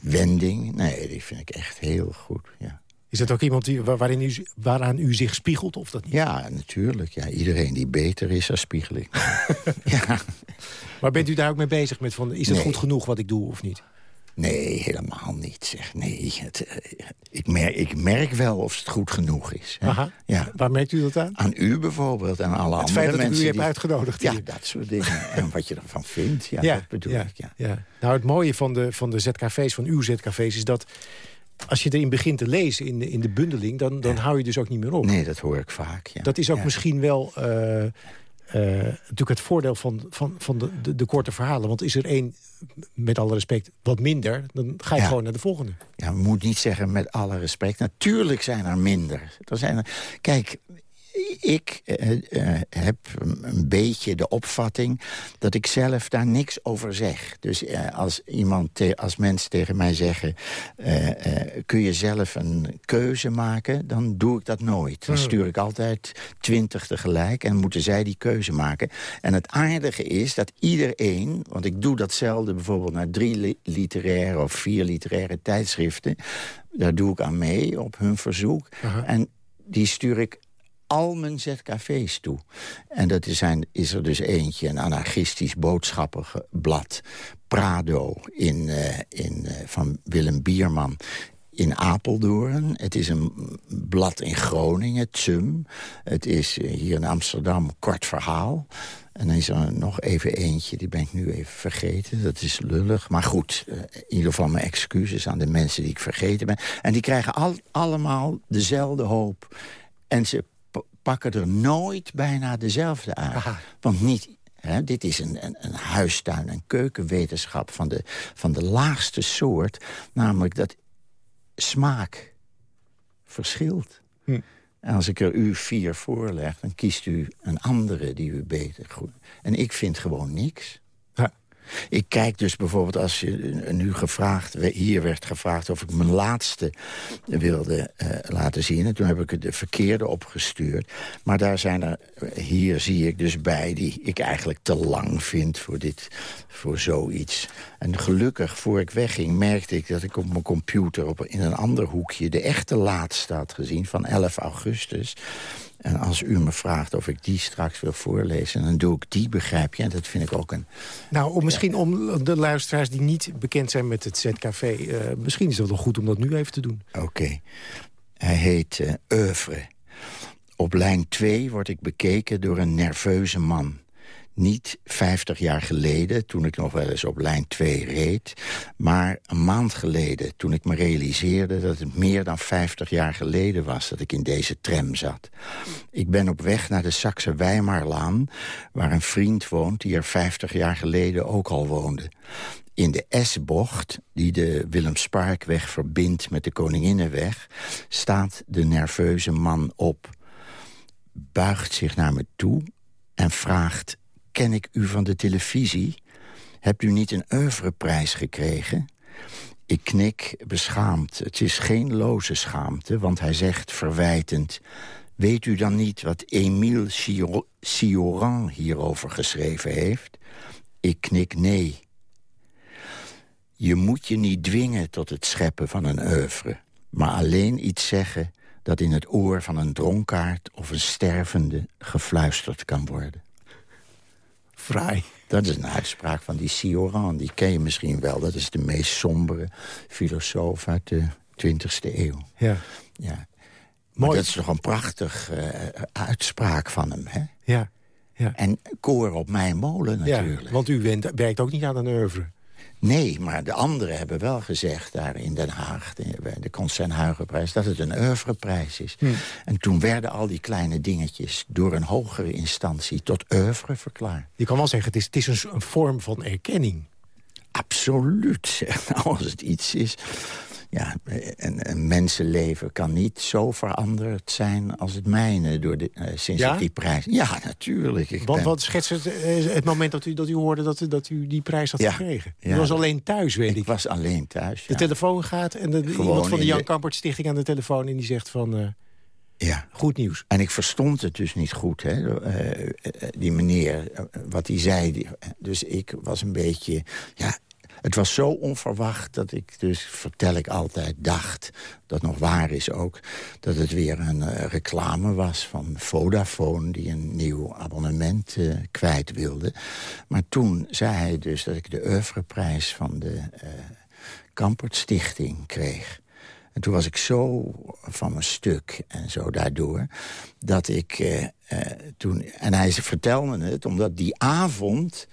Speaker 8: wending. Nee, die vind ik echt heel goed, ja.
Speaker 4: Is dat ook iemand die, waar- waarin u, waaraan u zich spiegelt of dat niet?
Speaker 8: Ja, natuurlijk. Ja, iedereen die beter is, daar spiegel ik. ja.
Speaker 4: Maar bent u daar ook mee bezig met van, is het
Speaker 8: Nee.
Speaker 4: goed genoeg wat ik doe of niet?
Speaker 8: Nee, helemaal niet. Zeg. Nee, het, eh, ik, merk, ik merk wel of het goed genoeg is. Hè.
Speaker 4: Aha.
Speaker 8: Ja.
Speaker 4: Waar merkt u dat aan?
Speaker 8: Aan u bijvoorbeeld en alle
Speaker 4: Het
Speaker 8: andere
Speaker 4: feit dat ik
Speaker 8: mensen.
Speaker 4: u heb
Speaker 8: die-
Speaker 4: uitgenodigd
Speaker 8: Ja,
Speaker 4: hier.
Speaker 8: dat soort dingen. en wat je ervan vindt, ja, dat bedoel ik. Ja.
Speaker 4: Nou, het mooie van de, van de ZKV's, van uw ZKV's, is dat als je erin begint te lezen in de, in de bundeling, dan, dan hou je dus ook niet meer op.
Speaker 8: Nee, dat hoor ik vaak. Ja.
Speaker 4: Dat is ook
Speaker 8: Ja.
Speaker 4: misschien wel eh, eh, natuurlijk het voordeel van, van, van de, de, de korte verhalen. Want is er één, met alle respect, wat minder... dan ga je
Speaker 8: Ja.
Speaker 4: gewoon naar de volgende.
Speaker 8: Ja, we moeten niet zeggen met alle respect. Natuurlijk zijn er minder. Er zijn er, kijk, ik heb een beetje de opvatting dat ik zelf daar niks over zeg. Dus als iemand, als mensen tegen mij zeggen... kun je zelf een keuze maken, dan doe ik dat nooit. Dan hmm. stuur ik altijd twintig tegelijk en moeten zij die keuze maken. En het aardige is dat iedereen, want ik doe datzelfde bijvoorbeeld naar drie literaire of vier literaire tijdschriften. Daar doe ik aan mee op hun verzoek. En die stuur ik al mijn ZKV's toe. En dat is, is er dus eentje, een anarchistisch boodschappenblad... Prado in, uh, in, uh, van Willem Bierman in Apeldoorn. Het is een blad in Groningen, Tsum. Het is eh, hier in Amsterdam Kort Verhaal. En dan is er nog even eentje, die ben ik nu even vergeten. Dat is lullig. Maar goed, eh, in ieder geval mijn excuses aan de mensen die ik vergeten ben. En die krijgen al, allemaal dezelfde hoop. En ze pakken er nooit bijna dezelfde uit. Want niet dit is een, een, een, huistuin- en keukenwetenschap van de, van de laagste soort. Namelijk dat smaak verschilt. Hm. En als ik er u vier voorleg, dan kiest u een andere die u beter goed. En ik vind gewoon niks. Ik kijk dus bijvoorbeeld als je nu gevraagd... hier werd gevraagd of ik mijn laatste wilde uh, laten zien. En toen heb ik de verkeerde opgestuurd. Maar daar zijn er... Hier zie ik dus bij die ik eigenlijk te lang vind voor, dit, voor zoiets. En gelukkig, voor ik wegging, merkte ik dat ik op mijn computer... Op, in een ander hoekje de echte laatste had gezien van 11 augustus... En als u me vraagt of ik die straks wil voorlezen... dan doe ik die, begrijp je. En dat vind ik ook een...
Speaker 4: Nou, om, misschien om de luisteraars die niet bekend zijn met het ZKV... Uh, eh, misschien is het wel goed om dat nu even te doen.
Speaker 8: Oké. Hij heet uh, Oeuvre. Op lijn 2 word ik bekeken door een nerveuze man niet 50 jaar geleden, toen ik nog wel eens op lijn 2 reed... maar een maand geleden, toen ik me realiseerde... dat het meer dan 50 jaar geleden was dat ik in deze tram zat. Ik ben op weg naar de Saxe Weimarlaan... waar een vriend woont die er 50 jaar geleden ook al woonde. In de S-bocht, die de Willem-Sparkweg verbindt met de Koninginnenweg... staat de nerveuze man op, buigt zich naar me toe en vraagt ken ik u van de televisie. Hebt u niet een oeuvreprijs gekregen? Ik knik beschaamd. Het is geen loze schaamte, want hij zegt verwijtend... Weet u dan niet wat Émile Cioran hierover geschreven heeft? Ik knik nee. Je moet je niet dwingen tot het scheppen van een oeuvre... maar alleen iets zeggen dat in het oor van een dronkaard of een stervende gefluisterd kan worden.
Speaker 4: Fraai.
Speaker 8: Dat is een uitspraak van die Cioran. Die ken je misschien wel. Dat is de meest sombere filosoof uit de 20e eeuw.
Speaker 4: Ja.
Speaker 8: ja. Maar dat is toch een prachtig uh, uitspraak van hem, hè?
Speaker 4: Ja. ja.
Speaker 8: En koor op mijn molen natuurlijk. Ja,
Speaker 4: want u werkt ook niet aan een oeuvre.
Speaker 8: Nee, maar de anderen hebben wel gezegd daar in Den Haag... bij de Constant Huigenprijs, dat het een oeuvreprijs is. Hm. En toen werden al die kleine dingetjes door een hogere instantie... tot oeuvre verklaard.
Speaker 4: Je kan wel zeggen, het is, het is een, een vorm van erkenning.
Speaker 8: Absoluut. Als het iets is ja, een, een, mensenleven kan niet zo veranderd zijn als het mijne door de, uh, sinds ja? ik die prijs... Ja, natuurlijk. Ik
Speaker 4: Want wat schetst het, eh, het moment dat u, dat u hoorde dat, dat u die prijs had gekregen? U was alleen thuis, weet ik.
Speaker 8: Ik was alleen thuis,
Speaker 4: De telefoon gaat en de, iemand van de Jan de... Kampert Stichting aan de telefoon... en die zegt van... Uh, ja. Goed nieuws.
Speaker 8: En ik verstond het dus niet goed, hè, die meneer, wat hij zei. Dus ik was een beetje... Ja, het was zo onverwacht dat ik dus, vertel ik altijd, dacht... dat nog waar is ook, dat het weer een uh, reclame was van Vodafone... die een nieuw abonnement uh, kwijt wilde. Maar toen zei hij dus dat ik de oeuvreprijs van de uh, Kampert Stichting kreeg. En toen was ik zo van mijn stuk en zo daardoor... dat ik toen... En hij vertelde het omdat die avond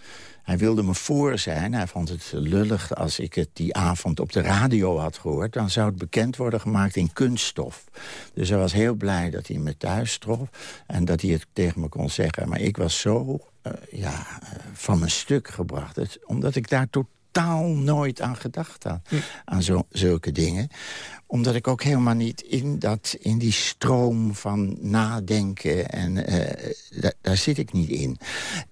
Speaker 8: hij wilde me voor zijn. Hij vond het lullig als ik het die avond op de radio had gehoord. Dan zou het bekend worden gemaakt in kunststof. Dus hij was heel blij dat hij me thuis trof. En dat hij het tegen me kon zeggen. Maar ik was zo uh, ja, uh, van mijn stuk gebracht. Omdat ik daar totaal nooit aan gedacht had. Aan zo, zulke dingen omdat ik ook helemaal niet in, dat, in die stroom van nadenken... en uh, daar zit ik niet in.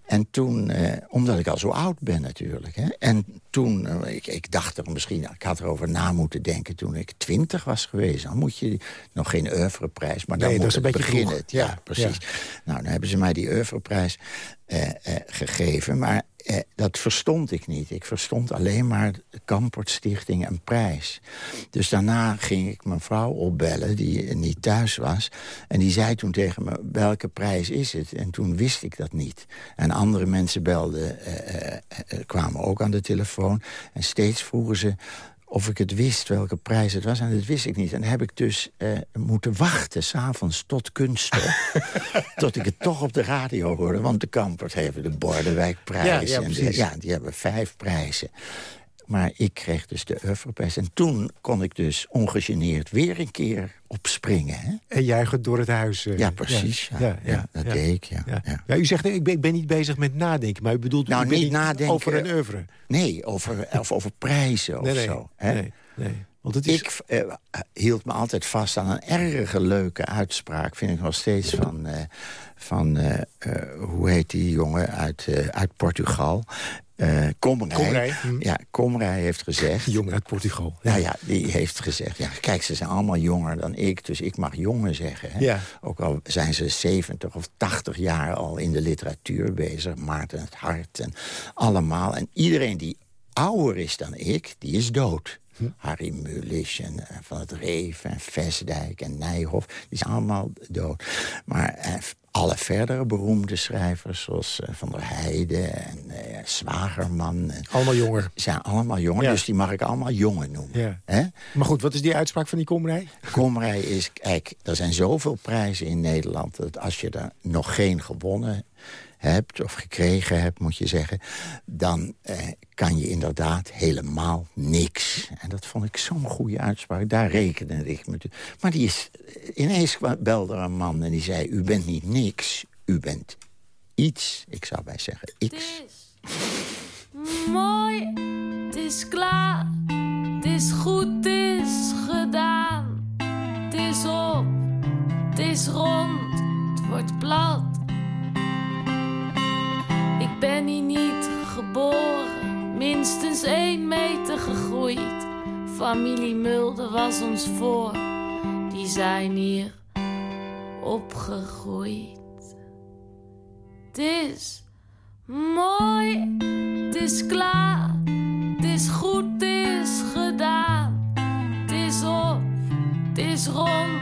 Speaker 8: En toen, uh, omdat ik al zo oud ben natuurlijk. Hè, en toen, uh, ik, ik, dacht er misschien... ik had erover na moeten denken toen ik twintig was geweest. Dan moet je nog geen oeuvreprijs, maar dan
Speaker 4: nee,
Speaker 8: moet
Speaker 4: dat
Speaker 8: het
Speaker 4: is een
Speaker 8: beginnen.
Speaker 4: beetje
Speaker 8: Ja,
Speaker 4: ja,
Speaker 8: precies. Nou, dan hebben ze mij die oeuvreprijs gegeven. Maar eh, dat verstond ik niet. Ik verstond alleen maar de Kampert Stichting een prijs. Dus daarna ging ik mijn vrouw opbellen, die niet thuis was. En die zei toen tegen me, welke prijs is het? En toen wist ik dat niet. En andere mensen belden, eh, eh, kwamen ook aan de telefoon. En steeds vroegen ze of ik het wist welke prijs het was. En dat wist ik niet. En dan heb ik dus eh, moeten wachten, s'avonds tot kunststof. tot ik het toch op de radio hoorde. Want de Kampert heeft de Bordewijkprijs.
Speaker 4: Ja, ja,
Speaker 8: en de- ja, die hebben vijf prijzen. Maar ik kreeg dus de Oeuvreprijs. En toen kon ik dus ongegeneerd weer een keer opspringen. Hè?
Speaker 4: En juichen door het huis. eh,
Speaker 8: Ja, precies. Ja, ja, dat deed ik, ja,
Speaker 4: u zegt, ik ben, ik ben niet bezig met nadenken. Maar u bedoelt
Speaker 8: Nou,
Speaker 4: u
Speaker 8: niet nadenken.
Speaker 4: over een oeuvre.
Speaker 8: Nee, over, of over prijzen of
Speaker 4: Nee, nee,
Speaker 8: zo. Hè?
Speaker 4: nee, nee. Want het is...
Speaker 8: Ik eh, hield me altijd vast aan een erg leuke uitspraak... vind ik nog steeds van, eh, van hoe heet die jongen uit, uit Portugal... Eh Komrij.
Speaker 4: Komrij, hm.
Speaker 8: Ja, Komrij heeft gezegd...
Speaker 4: Jongen uit Portugal.
Speaker 8: Nou ja, die heeft gezegd... Ja, kijk, ze zijn allemaal jonger dan ik, dus ik mag jongen zeggen. Hè?
Speaker 4: Ja.
Speaker 8: Ook al zijn ze 70 of 80 jaar al in de literatuur bezig. Maarten het Hart en allemaal. En iedereen die ouder is dan ik, die is dood.
Speaker 4: Hm.
Speaker 8: Harry Mulisch en eh, Van het Reef en Vesdijk en Nijhoff... die zijn allemaal dood. Maar eh, alle verdere beroemde schrijvers... zoals eh, Van der Heijden en Zwagerman...
Speaker 4: Allemaal jonger.
Speaker 8: zijn allemaal jonger,
Speaker 4: Ja.
Speaker 8: dus die mag ik allemaal jongen noemen.
Speaker 4: Ja.
Speaker 8: Hè?
Speaker 4: Maar goed, wat is die uitspraak van die komrij?
Speaker 8: Komrij is, kijk, er zijn zoveel prijzen in Nederland... dat als je er nog geen gewonnen hebt, of gekregen hebt, moet je zeggen... dan eh, kan je inderdaad helemaal niks. En dat vond ik zo'n goede uitspraak. Daar rekende ik me. Maar die is, ineens kwam- belde een man en die zei... u bent niet niks, u bent iets. Ik zou bij zeggen x.
Speaker 9: mooi, het is klaar, het is goed, het is gedaan. Het is op, het is rond, het wordt plat. Ik ben hier niet geboren, minstens één meter gegroeid. Familie Mulder was ons voor, die zijn hier opgegroeid. Het is mooi, het is klaar, het is goed, het is gedaan. Het is op, het is rond,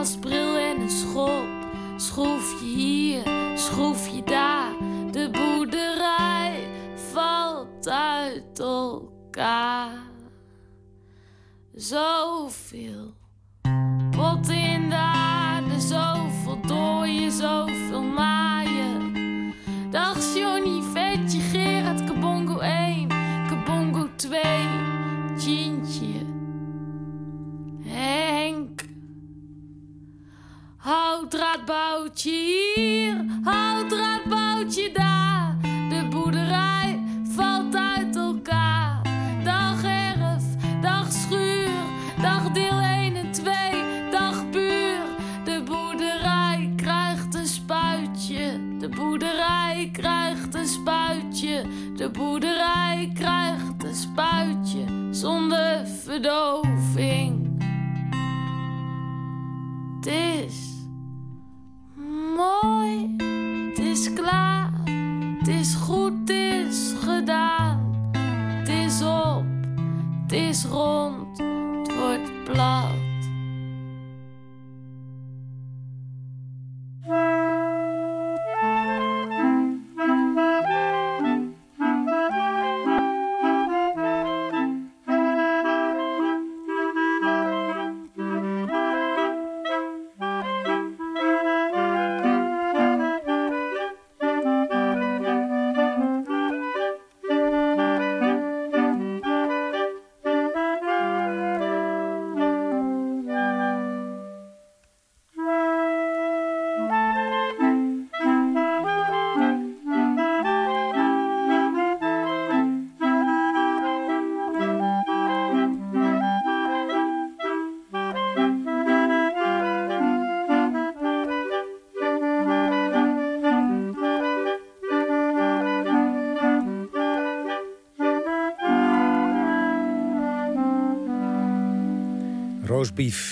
Speaker 9: Je lasbril en een schop. Schroef je hier, schroef je daar. De boerderij valt uit elkaar. Zoveel Houtdraadboutje hier, houtdraadboutje daar. De boerderij valt uit elkaar. Dag erf, dag schuur, dag deel 1 en 2, dag buur. De boerderij krijgt een spuitje. De boerderij krijgt een spuitje. De boerderij krijgt een spuitje zonder verdoving. Het is klaar, het is goed, het is gedaan. Het is op, het is rond, het wordt plat.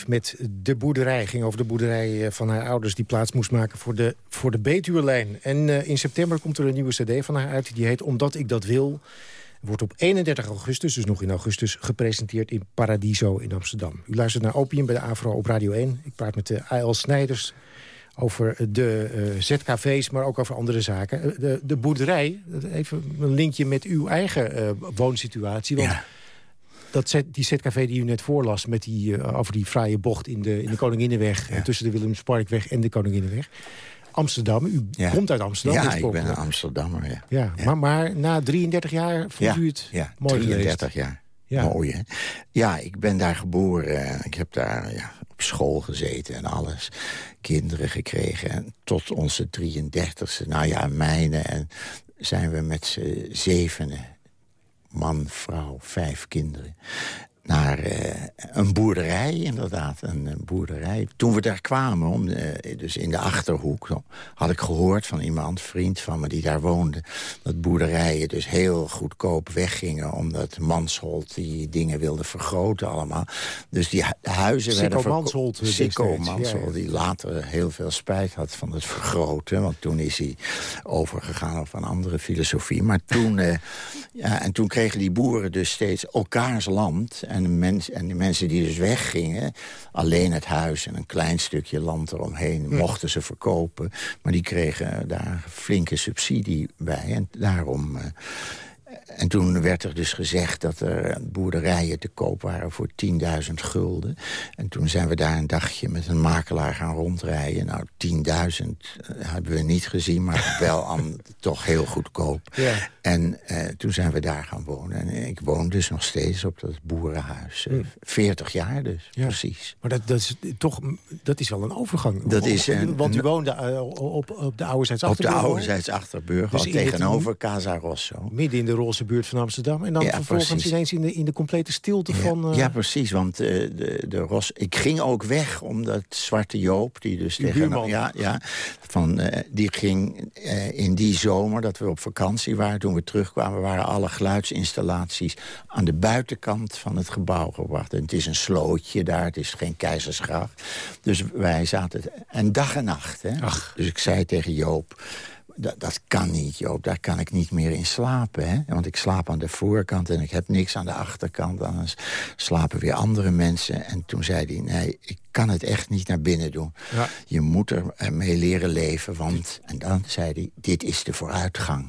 Speaker 4: Met de boerderij. Ging over de boerderij eh, van haar ouders die plaats moest maken voor de, voor de Betuwelijn. En uh, in september komt er een nieuwe cd van haar uit. Die heet Omdat ik dat wil. Wordt op 31 augustus, dus nog in augustus, gepresenteerd in Paradiso in Amsterdam. U luistert naar Opium bij de AVRO op Radio 1. Ik praat met de A.L. Snijders over de ZKV's, maar ook over andere zaken. De, de boerderij, even een linkje met uw eigen uh, woonsituatie. Want dat die ZKV die u net voorlas... Met die, uh, over die fraaie bocht in de, in de Koninginnenweg... Ja. tussen de Willemsparkweg en de Koninginnenweg. Amsterdam, u komt uit Amsterdam.
Speaker 8: Ja, ik ben een Amsterdammer, ja.
Speaker 4: ja, Maar, maar na 33 jaar vond u het
Speaker 8: ja,
Speaker 4: mooi
Speaker 8: 33 jaar. Ja. Mooi, hè? Ja, ik ben daar geboren. Ik heb daar ja, op school gezeten en alles. Kinderen gekregen. En tot onze 33ste, nou ja, mijne. En zijn we met z'n zevenen man, vrouw, vijf kinderen naar uh, een boerderij, inderdaad. Een, boerderij. Toen we daar kwamen, om, uh, dus in de Achterhoek... had ik gehoord van iemand, vriend van me die daar woonde... dat boerderijen dus heel goedkoop weggingen... omdat Mansholt die dingen wilde vergroten allemaal. Dus die huizen
Speaker 4: Sikko
Speaker 8: werden...
Speaker 4: Mansholt.
Speaker 8: Sikko Mansholt, die later heel veel spijt had van het vergroten. Want toen is hij overgegaan op een andere filosofie. Maar toen, ja, en toen kregen die boeren dus steeds elkaars land... En de, mens, en de mensen die dus weggingen, alleen het huis en een klein stukje land eromheen... Hm. mochten ze verkopen, maar die kregen daar flinke subsidie bij. En daarom... Uh, en toen werd er dus gezegd dat er boerderijen te koop waren voor 10.000 gulden. En toen zijn we daar een dagje met een makelaar gaan rondrijden. Nou, 10.000 uh, hebben we niet gezien, maar wel aan, toch heel goedkoop. Ja. En uh, toen zijn we daar gaan wonen. En ik woon dus nog steeds op dat boerenhuis. Uh, 40 jaar dus, ja. precies.
Speaker 4: Maar dat, dat, is toch dat is wel een overgang.
Speaker 8: Dat is een,
Speaker 4: Want u woonde uh, op, op de Ouderzijds Achterburg?
Speaker 8: Op de Ouderzijds Achterburg, dus tegenover Casa Rosso.
Speaker 4: Midden in de roze buurt van Amsterdam. En dan ja, vervolgens precies. ineens in de, in de complete stilte
Speaker 8: ja,
Speaker 4: van... Uh...
Speaker 8: Ja, precies. Want uh, de, de Ros... Ik ging ook weg omdat Zwarte Joop, die dus tegen... Ja, ja, van, uh, die ging in die zomer, dat we op vakantie waren... toen we terugkwamen, waren alle geluidsinstallaties... aan de buitenkant van het gebouw gebracht. En het is een slootje daar, het is geen keizersgracht. Dus wij zaten... En dag en nacht, hè.
Speaker 4: Ach.
Speaker 8: Dus ik zei tegen Joop dat, dat kan niet, Joop. Daar kan ik niet meer in slapen. Hè? Want ik slaap aan de voorkant en ik heb niks aan de achterkant. Anders slapen weer andere mensen. En toen zei hij, nee, ik kan het echt niet naar binnen doen. Ja. Je moet er mee leren leven, want... En dan zei hij, dit is de vooruitgang.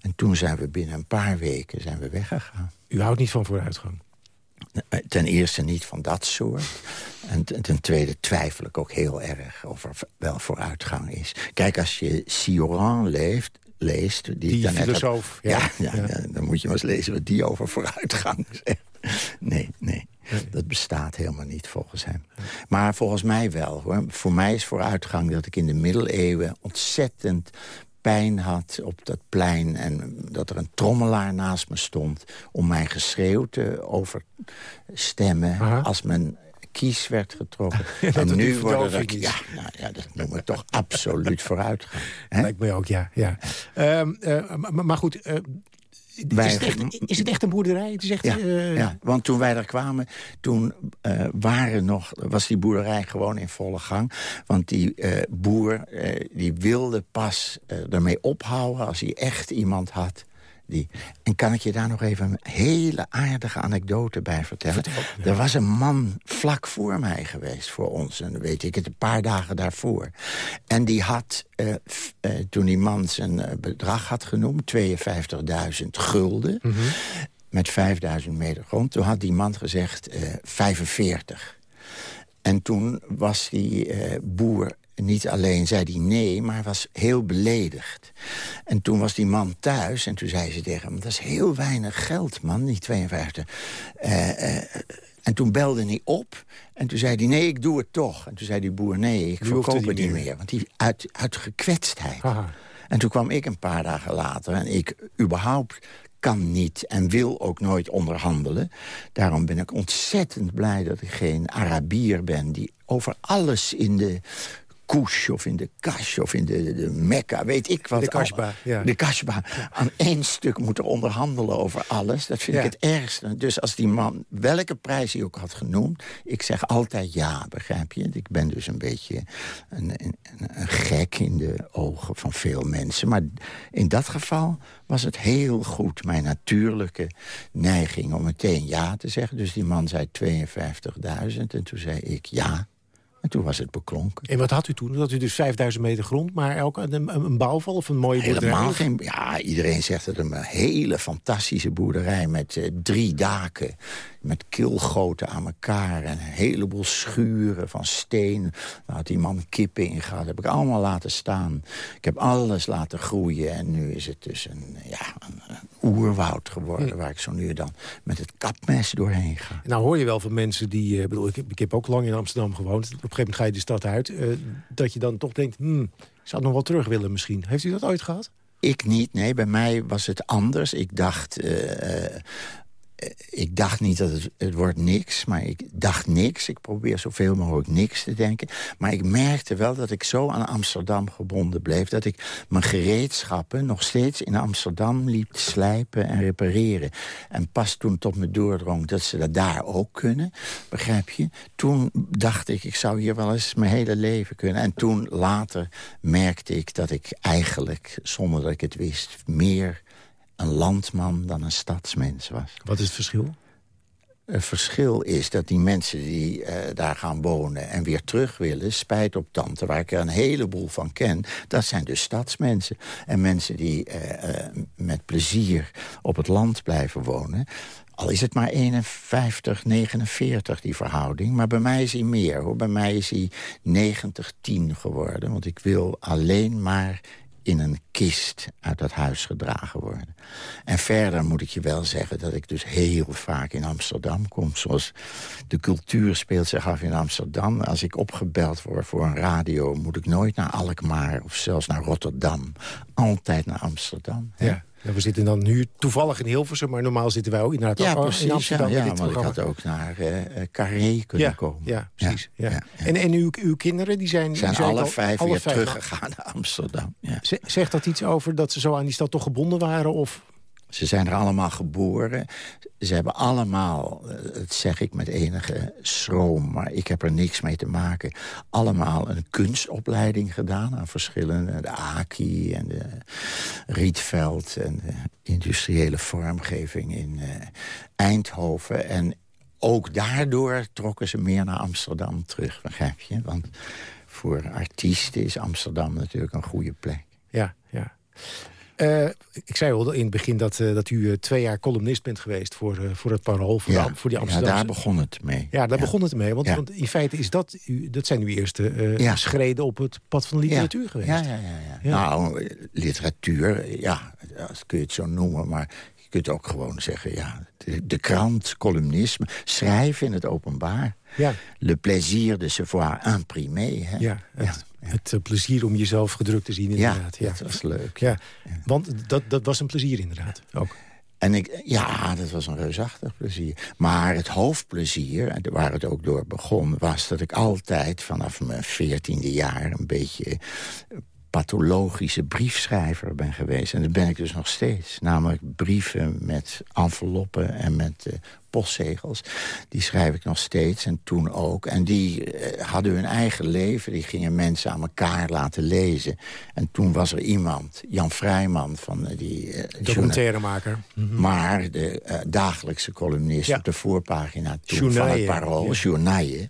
Speaker 8: En toen zijn we binnen een paar weken zijn we weggegaan.
Speaker 4: U houdt niet van vooruitgang?
Speaker 8: Ten eerste niet van dat soort. En ten tweede twijfel ik ook heel erg of er wel vooruitgang is. Kijk, als je Sioran leeft, leest... Die,
Speaker 4: die filosoof.
Speaker 8: Heb, ja, ja, ja, ja, dan moet je maar eens lezen wat die over vooruitgang zegt. Nee, nee. Dat bestaat helemaal niet volgens hem. Maar volgens mij wel. Hoor. Voor mij is vooruitgang dat ik in de middeleeuwen ontzettend pijn had op dat plein... en dat er een trommelaar naast me stond... om mijn geschreeuw te overstemmen Aha. als mijn kies werd getrokken. en nu worden er... Ja, nou, ja, dat noem ik toch absoluut vooruitgang.
Speaker 4: Lijkt me ook, ja. ja. Um, uh, maar, maar, goed... Uh, wij, is, het echt, is, het echt, een boerderij? Het is echt,
Speaker 8: ja, uh... ja, want toen wij er kwamen, toen uh, waren nog, was die boerderij gewoon in volle gang. Want die uh, boer die wilde pas ermee ophouden als hij echt iemand had die. En kan ik je daar nog even een hele aardige anekdote bij vertellen? Ja. Er was een man vlak voor mij geweest, voor ons. En weet ik het, een paar dagen daarvoor. En die had, uh, uh, toen die man zijn uh, bedrag had genoemd... 52.000 gulden, mm -hmm. met 5.000 meter grond... toen had die man gezegd 45. En toen was die boer niet alleen zei hij nee, maar was heel beledigd. En toen was die man thuis en toen zei ze tegen hem... dat is heel weinig geld, man, die 52. Uh, uh, en toen belde hij op en toen zei hij, nee, ik doe het toch. En toen zei die boer, nee, ik verkoop het niet meer. meer. Want die uit, uit gekwetstheid. Aha. En toen kwam ik een paar dagen later en ik überhaupt kan niet en wil ook nooit onderhandelen. Daarom ben ik ontzettend blij dat ik geen Arabier ben... die over alles in de Of in de Kash of in de, de Mekka, weet ik wat.
Speaker 4: De Kashba, ja.
Speaker 8: De Kashba. Aan één stuk moeten onderhandelen over alles. Dat vind
Speaker 4: Ja.
Speaker 8: ik het ergste. Dus als die man, welke prijs hij ook had genoemd... ik zeg altijd ja, begrijp je? Ik ben dus een beetje een, een, een gek in de ogen van veel mensen. Maar in dat geval was het heel goed. Mijn natuurlijke neiging om meteen ja te zeggen. Dus die man zei 52.000 en toen zei ik ja. En toen was het beklonken.
Speaker 4: En wat had u toen? Had u dus 5000 meter grond, maar ook een, een, bouwval of een mooie boerderij?
Speaker 8: Helemaal geen... Ja, iedereen zegt dat het een hele fantastische boerderij... met eh, drie daken, met kilgoten aan elkaar... en een heleboel schuren van steen. Daar had die man kippen in gehad. heb ik allemaal laten staan. Ik heb alles laten groeien. En nu is het dus een, ja, een oerwoud geworden... waar ik zo nu en dan met het kapmes doorheen ga.
Speaker 4: Nou hoor je wel van mensen die... eh, bedoel, ik, heb- ik heb ook lang in Amsterdam gewoond. Op een gegeven moment ga je de stad uit. eh, dat je dan toch denkt, hmm, ik zou nog wel terug willen misschien. Heeft u dat ooit gehad?
Speaker 8: Ik niet, nee. Bij mij was het anders. Ik dacht... eh, ik dacht niet dat het, het wordt niks, maar ik dacht niks. Ik probeer zoveel mogelijk niks te denken. Maar ik merkte wel dat ik zo aan Amsterdam gebonden bleef... dat ik mijn gereedschappen nog steeds in Amsterdam liep slijpen en repareren. En pas toen tot me doordrong dat ze dat daar ook kunnen, begrijp je? Toen dacht ik, ik zou hier wel eens mijn hele leven kunnen. En toen later merkte ik dat ik eigenlijk, zonder dat ik het wist... meer een landman dan een stadsmens was.
Speaker 4: Wat is het verschil?
Speaker 8: Het verschil is dat die mensen die eh, daar gaan wonen en weer terug willen... spijt op tante, waar ik er een heleboel van ken... dat zijn dus stadsmensen. En mensen die eh, eh, met plezier op het land blijven wonen... al is het maar 51, 49 die verhouding... maar bij mij is hij meer, hoor. Bij mij is hij 90-10 geworden. Want ik wil alleen maar in een kist uit dat huis gedragen worden. En verder moet ik je wel zeggen dat ik dus heel vaak in Amsterdam kom. Zoals de cultuur speelt zich af in Amsterdam. Als ik opgebeld word voor een radio... moet ik nooit naar Alkmaar of zelfs naar Rotterdam. Altijd naar Amsterdam.
Speaker 4: Ja. Nou, we zitten dan nu toevallig in Hilversum, maar normaal zitten wij ook inderdaad
Speaker 8: Ja,
Speaker 4: ook
Speaker 8: precies.
Speaker 4: in Amsterdam.
Speaker 8: ja, ja,
Speaker 4: dit
Speaker 8: ik had ook naar eh, Carré kunnen
Speaker 4: ja,
Speaker 8: komen.
Speaker 4: Ja, precies. Ja. En, en uw, uw kinderen, die zijn...
Speaker 8: zijn
Speaker 4: die zijn
Speaker 8: alle
Speaker 4: al-
Speaker 8: vijf
Speaker 4: alle
Speaker 8: weer
Speaker 4: vijf
Speaker 8: teruggegaan naar Amsterdam.
Speaker 4: Zegt dat iets over dat ze zo aan die stad toch gebonden waren? Of
Speaker 8: Ze zijn er allemaal geboren. Ze hebben allemaal, eh, dat zeg ik met enige schroom... maar ik heb er niks mee te maken... allemaal een kunstopleiding gedaan aan verschillende... de AKI en de Rietveld en de industriële vormgeving in eh, Eindhoven. En ook daardoor trokken ze meer naar Amsterdam terug, begrijp je? Want voor artiesten is Amsterdam natuurlijk een goede plek.
Speaker 4: Ja, ja. Eh, ik zei al in het begin dat, eh, dat u eh, twee jaar columnist bent geweest... voor, voor het Parool, voor,
Speaker 8: Ja,
Speaker 4: de, voor die
Speaker 8: ja,
Speaker 4: Amsterdamse...
Speaker 8: daar begon het mee.
Speaker 4: Ja, daar begon het mee. Want,
Speaker 8: Ja.
Speaker 4: want in feite is dat, u, dat zijn uw eerste
Speaker 8: Ja.
Speaker 4: schreden op het pad van de literatuur geweest.
Speaker 8: Ja, ja, ja, ja.
Speaker 4: Ja.
Speaker 8: Nou, literatuur, ja, als kun je het zo noemen. Maar je kunt ook gewoon zeggen, ja, de, de krant, columnisme, schrijven in het openbaar.
Speaker 4: Ja.
Speaker 8: Le plaisir de se voir imprimé. Hè?
Speaker 4: Ja, het eh, plezier om jezelf gedrukt te zien inderdaad. Ja,
Speaker 8: dat was leuk.
Speaker 4: Ja, want dat, dat was een plezier inderdaad. Ook.
Speaker 8: En ik, ja, dat was een reusachtig plezier. Maar het hoofdplezier, en waar het ook door begon... was dat ik altijd vanaf mijn veertiende jaar... een beetje pathologische briefschrijver ben geweest. En dat ben ik dus nog steeds. Namelijk brieven met enveloppen en met eh, postzegels. Die schrijf ik nog steeds en toen ook. En die eh, hadden hun eigen leven. Die gingen mensen aan elkaar laten lezen. En toen was er iemand, Jan Vrijman... van eh, die journa-
Speaker 4: Documentairemaker.
Speaker 8: maar de dagelijkse columnist
Speaker 4: Ja.
Speaker 8: op de voorpagina toen van
Speaker 4: Journaille,
Speaker 8: het Parool. Journaille,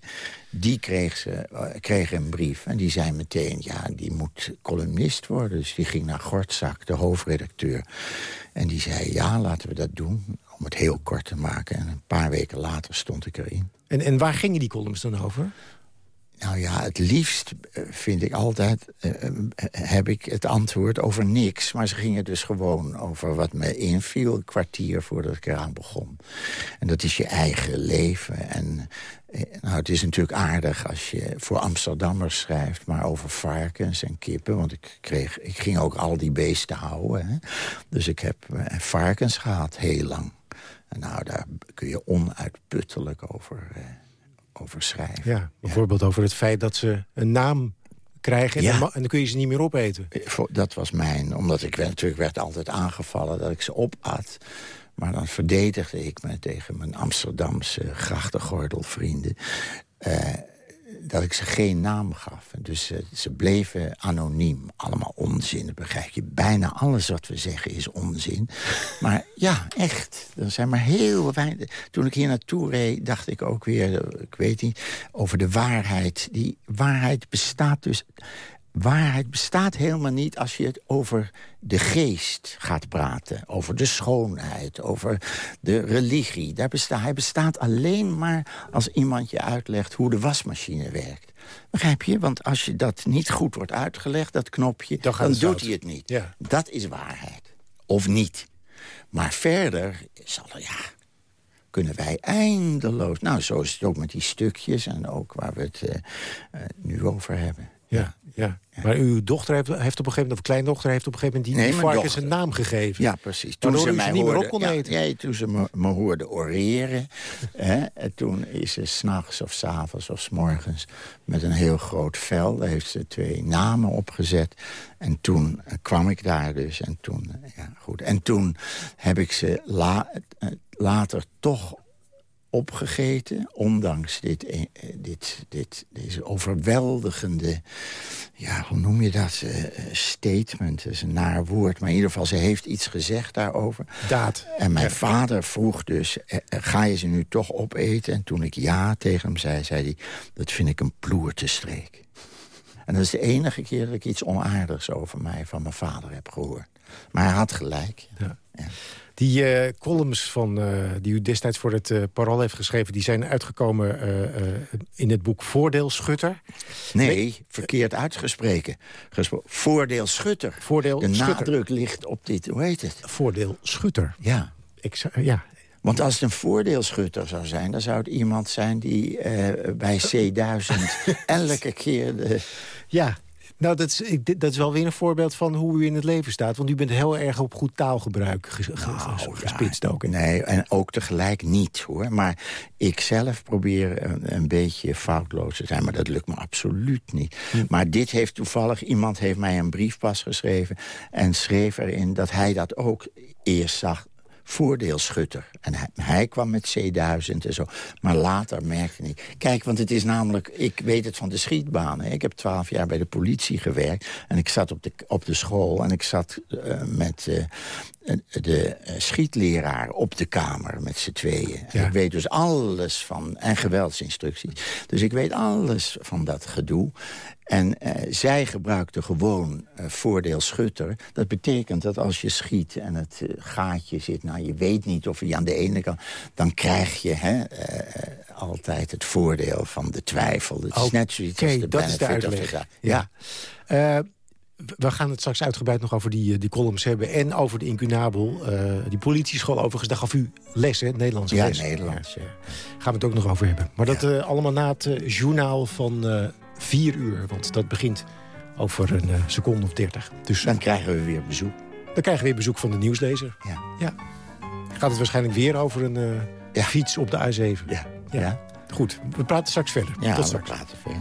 Speaker 8: die kreeg, ze, kreeg een brief. En die zei meteen, ja, die moet columnist worden. Dus die ging naar Gortzak, de hoofdredacteur. En die zei, ja, laten we dat doen. Om het heel kort te maken. En een paar weken later stond ik erin.
Speaker 4: En, en waar gingen die columns dan over?
Speaker 8: Nou ja, het liefst eh, vind ik altijd, eh, eh, heb ik het antwoord over niks. Maar ze gingen dus gewoon over wat me inviel, een kwartier voordat ik eraan begon. En dat is je eigen leven. En nou, het is natuurlijk aardig als je voor Amsterdammers schrijft... maar over varkens en kippen, want ik, kreeg, ik ging ook al die beesten houden. Hè? Dus ik heb varkens gehad, heel lang. En nou, daar kun je onuitputtelijk over, eh, over schrijven.
Speaker 4: Ja, bijvoorbeeld over het feit dat ze een naam krijgen en,
Speaker 8: Ja.
Speaker 4: dan, ma- en dan kun je ze niet meer opeten.
Speaker 8: Eh, Dat was mijn, omdat ik natuurlijk werd altijd aangevallen dat ik ze opat. Maar dan verdedigde ik me tegen mijn Amsterdamse grachtengordelvrienden... eh, dat ik ze geen naam gaf. Dus eh, ze bleven anoniem. Allemaal onzin, dat begrijp je. Bijna alles wat we zeggen is onzin. Maar ja, echt. Er zijn maar heel weinig... Toen ik hier naartoe reed, dacht ik ook weer... eh, ik weet niet, over de waarheid. Die waarheid bestaat dus... Waarheid bestaat helemaal niet als je het over de geest gaat praten. Over de schoonheid, over de religie. Daar hij bestaat alleen maar als iemand je uitlegt hoe de wasmachine werkt. Begrijp je? Want als je dat niet goed wordt uitgelegd, dat knopje...
Speaker 4: Dan
Speaker 8: doet hij het niet.
Speaker 4: Ja.
Speaker 8: Dat is waarheid. Of niet. Maar verder zal er, ja, kunnen wij eindeloos... Nou, zo is het ook met die stukjes en ook waar we het eh, eh, nu over hebben.
Speaker 4: Ja, ja. Maar uw dochter heeft, heeft op een gegeven moment, of kleindochter heeft op een gegeven moment die,
Speaker 8: Nee,
Speaker 4: die varkens een naam gegeven.
Speaker 8: Ja, precies.
Speaker 4: Waardoor u ze niet meer
Speaker 8: hoorde-
Speaker 4: op kon
Speaker 8: ja,
Speaker 4: eten.
Speaker 8: nee, toen ze me, me hoorde oreren. hè, en toen is ze s'nachts of s'avonds of s'morgens met een heel groot vel. Daar heeft ze twee namen opgezet. En toen kwam ik daar dus. En toen, ja, goed. En toen heb ik ze la- eh, later toch opgegeten, ondanks dit, eh, dit, dit, deze overweldigende, ja, hoe noem je dat, eh, statement, dat is een naar woord, maar in ieder geval, ze heeft iets gezegd daarover.
Speaker 4: Daad.
Speaker 8: En mijn
Speaker 4: Ja.
Speaker 8: vader vroeg dus, eh, ga je ze nu toch opeten? En toen ik ja tegen hem zei, zei hij, dat vind ik een ploertestreek. En dat is de enige keer dat ik iets onaardigs over mij van mijn vader heb gehoord. Maar hij had gelijk.
Speaker 4: Ja.
Speaker 8: Ja.
Speaker 4: Die eh, columns van, eh, die u destijds voor het eh, Parool heeft geschreven... die zijn uitgekomen in het boek Voordeelschutter.
Speaker 8: Nee, verkeerd uitgesproken. Gespro Voordeel De
Speaker 4: Schutter.
Speaker 8: nadruk ligt op dit, hoe heet het?
Speaker 4: Voordeelschutter.
Speaker 8: Ja.
Speaker 4: Ik, zou- ja.
Speaker 8: Want als het een voordeelschutter zou zijn... dan zou het iemand zijn die bij C1000 elke keer de...
Speaker 4: ja, nou, dat is, dat is wel weer een voorbeeld van hoe u in het leven staat. Want u bent heel erg op goed taalgebruik ges- ge- ges-
Speaker 8: Nou,
Speaker 4: gespitst ook.
Speaker 8: Nee, en ook tegelijk niet, hoor. Maar ik zelf probeer een, een beetje foutloos te zijn. Maar dat lukt me absoluut niet.
Speaker 4: Hm.
Speaker 8: Maar dit heeft toevallig... Iemand heeft mij een brief pas geschreven... en schreef erin dat hij dat ook eerst zag voordeelschutter. En hij, kwam met C1000 en zo. Maar later merkte ik... Kijk, want het is namelijk... Ik weet het van de schietbanen. Ik heb twaalf jaar bij de politie gewerkt. En ik zat op de, op de school en ik zat eh, met eh, de eh, schietleraar op de kamer met z'n tweeën.
Speaker 4: Ja.
Speaker 8: Ik weet dus alles van... En geweldsinstructies. Dus ik weet alles van dat gedoe. En eh, zij gebruikte gewoon eh, voordeel schutter. Dat betekent dat als je schiet en het eh, gaatje zit... nou, je weet niet of je aan de ene kant... dan krijg je hè, eh, altijd het voordeel van de twijfel. Het is net zoiets als
Speaker 4: Oké,
Speaker 8: de
Speaker 4: dat is de
Speaker 8: of.
Speaker 4: Ja.
Speaker 8: Ja.
Speaker 4: We gaan het straks uitgebreid nog over die, eh, die columns hebben. En over de incunabel. eh, die politieschool overigens. Daar gaf u les, hè? Nederlandse
Speaker 8: Ja,
Speaker 4: les.
Speaker 8: Nederlands,
Speaker 4: Ja. Gaan we het ook nog over hebben. Maar dat eh, allemaal na het journaal van vier uur. Want dat begint over een seconde of dertig. Dus
Speaker 8: Dan krijgen we weer bezoek.
Speaker 4: dan krijgen we weer bezoek van de nieuwslezer.
Speaker 8: Ja.
Speaker 4: ja. Gaat het waarschijnlijk weer over een fiets op de A7.
Speaker 8: Ja.
Speaker 4: Ja. Goed, we praten straks verder.
Speaker 8: Ja,
Speaker 4: Tot
Speaker 8: we praten verder.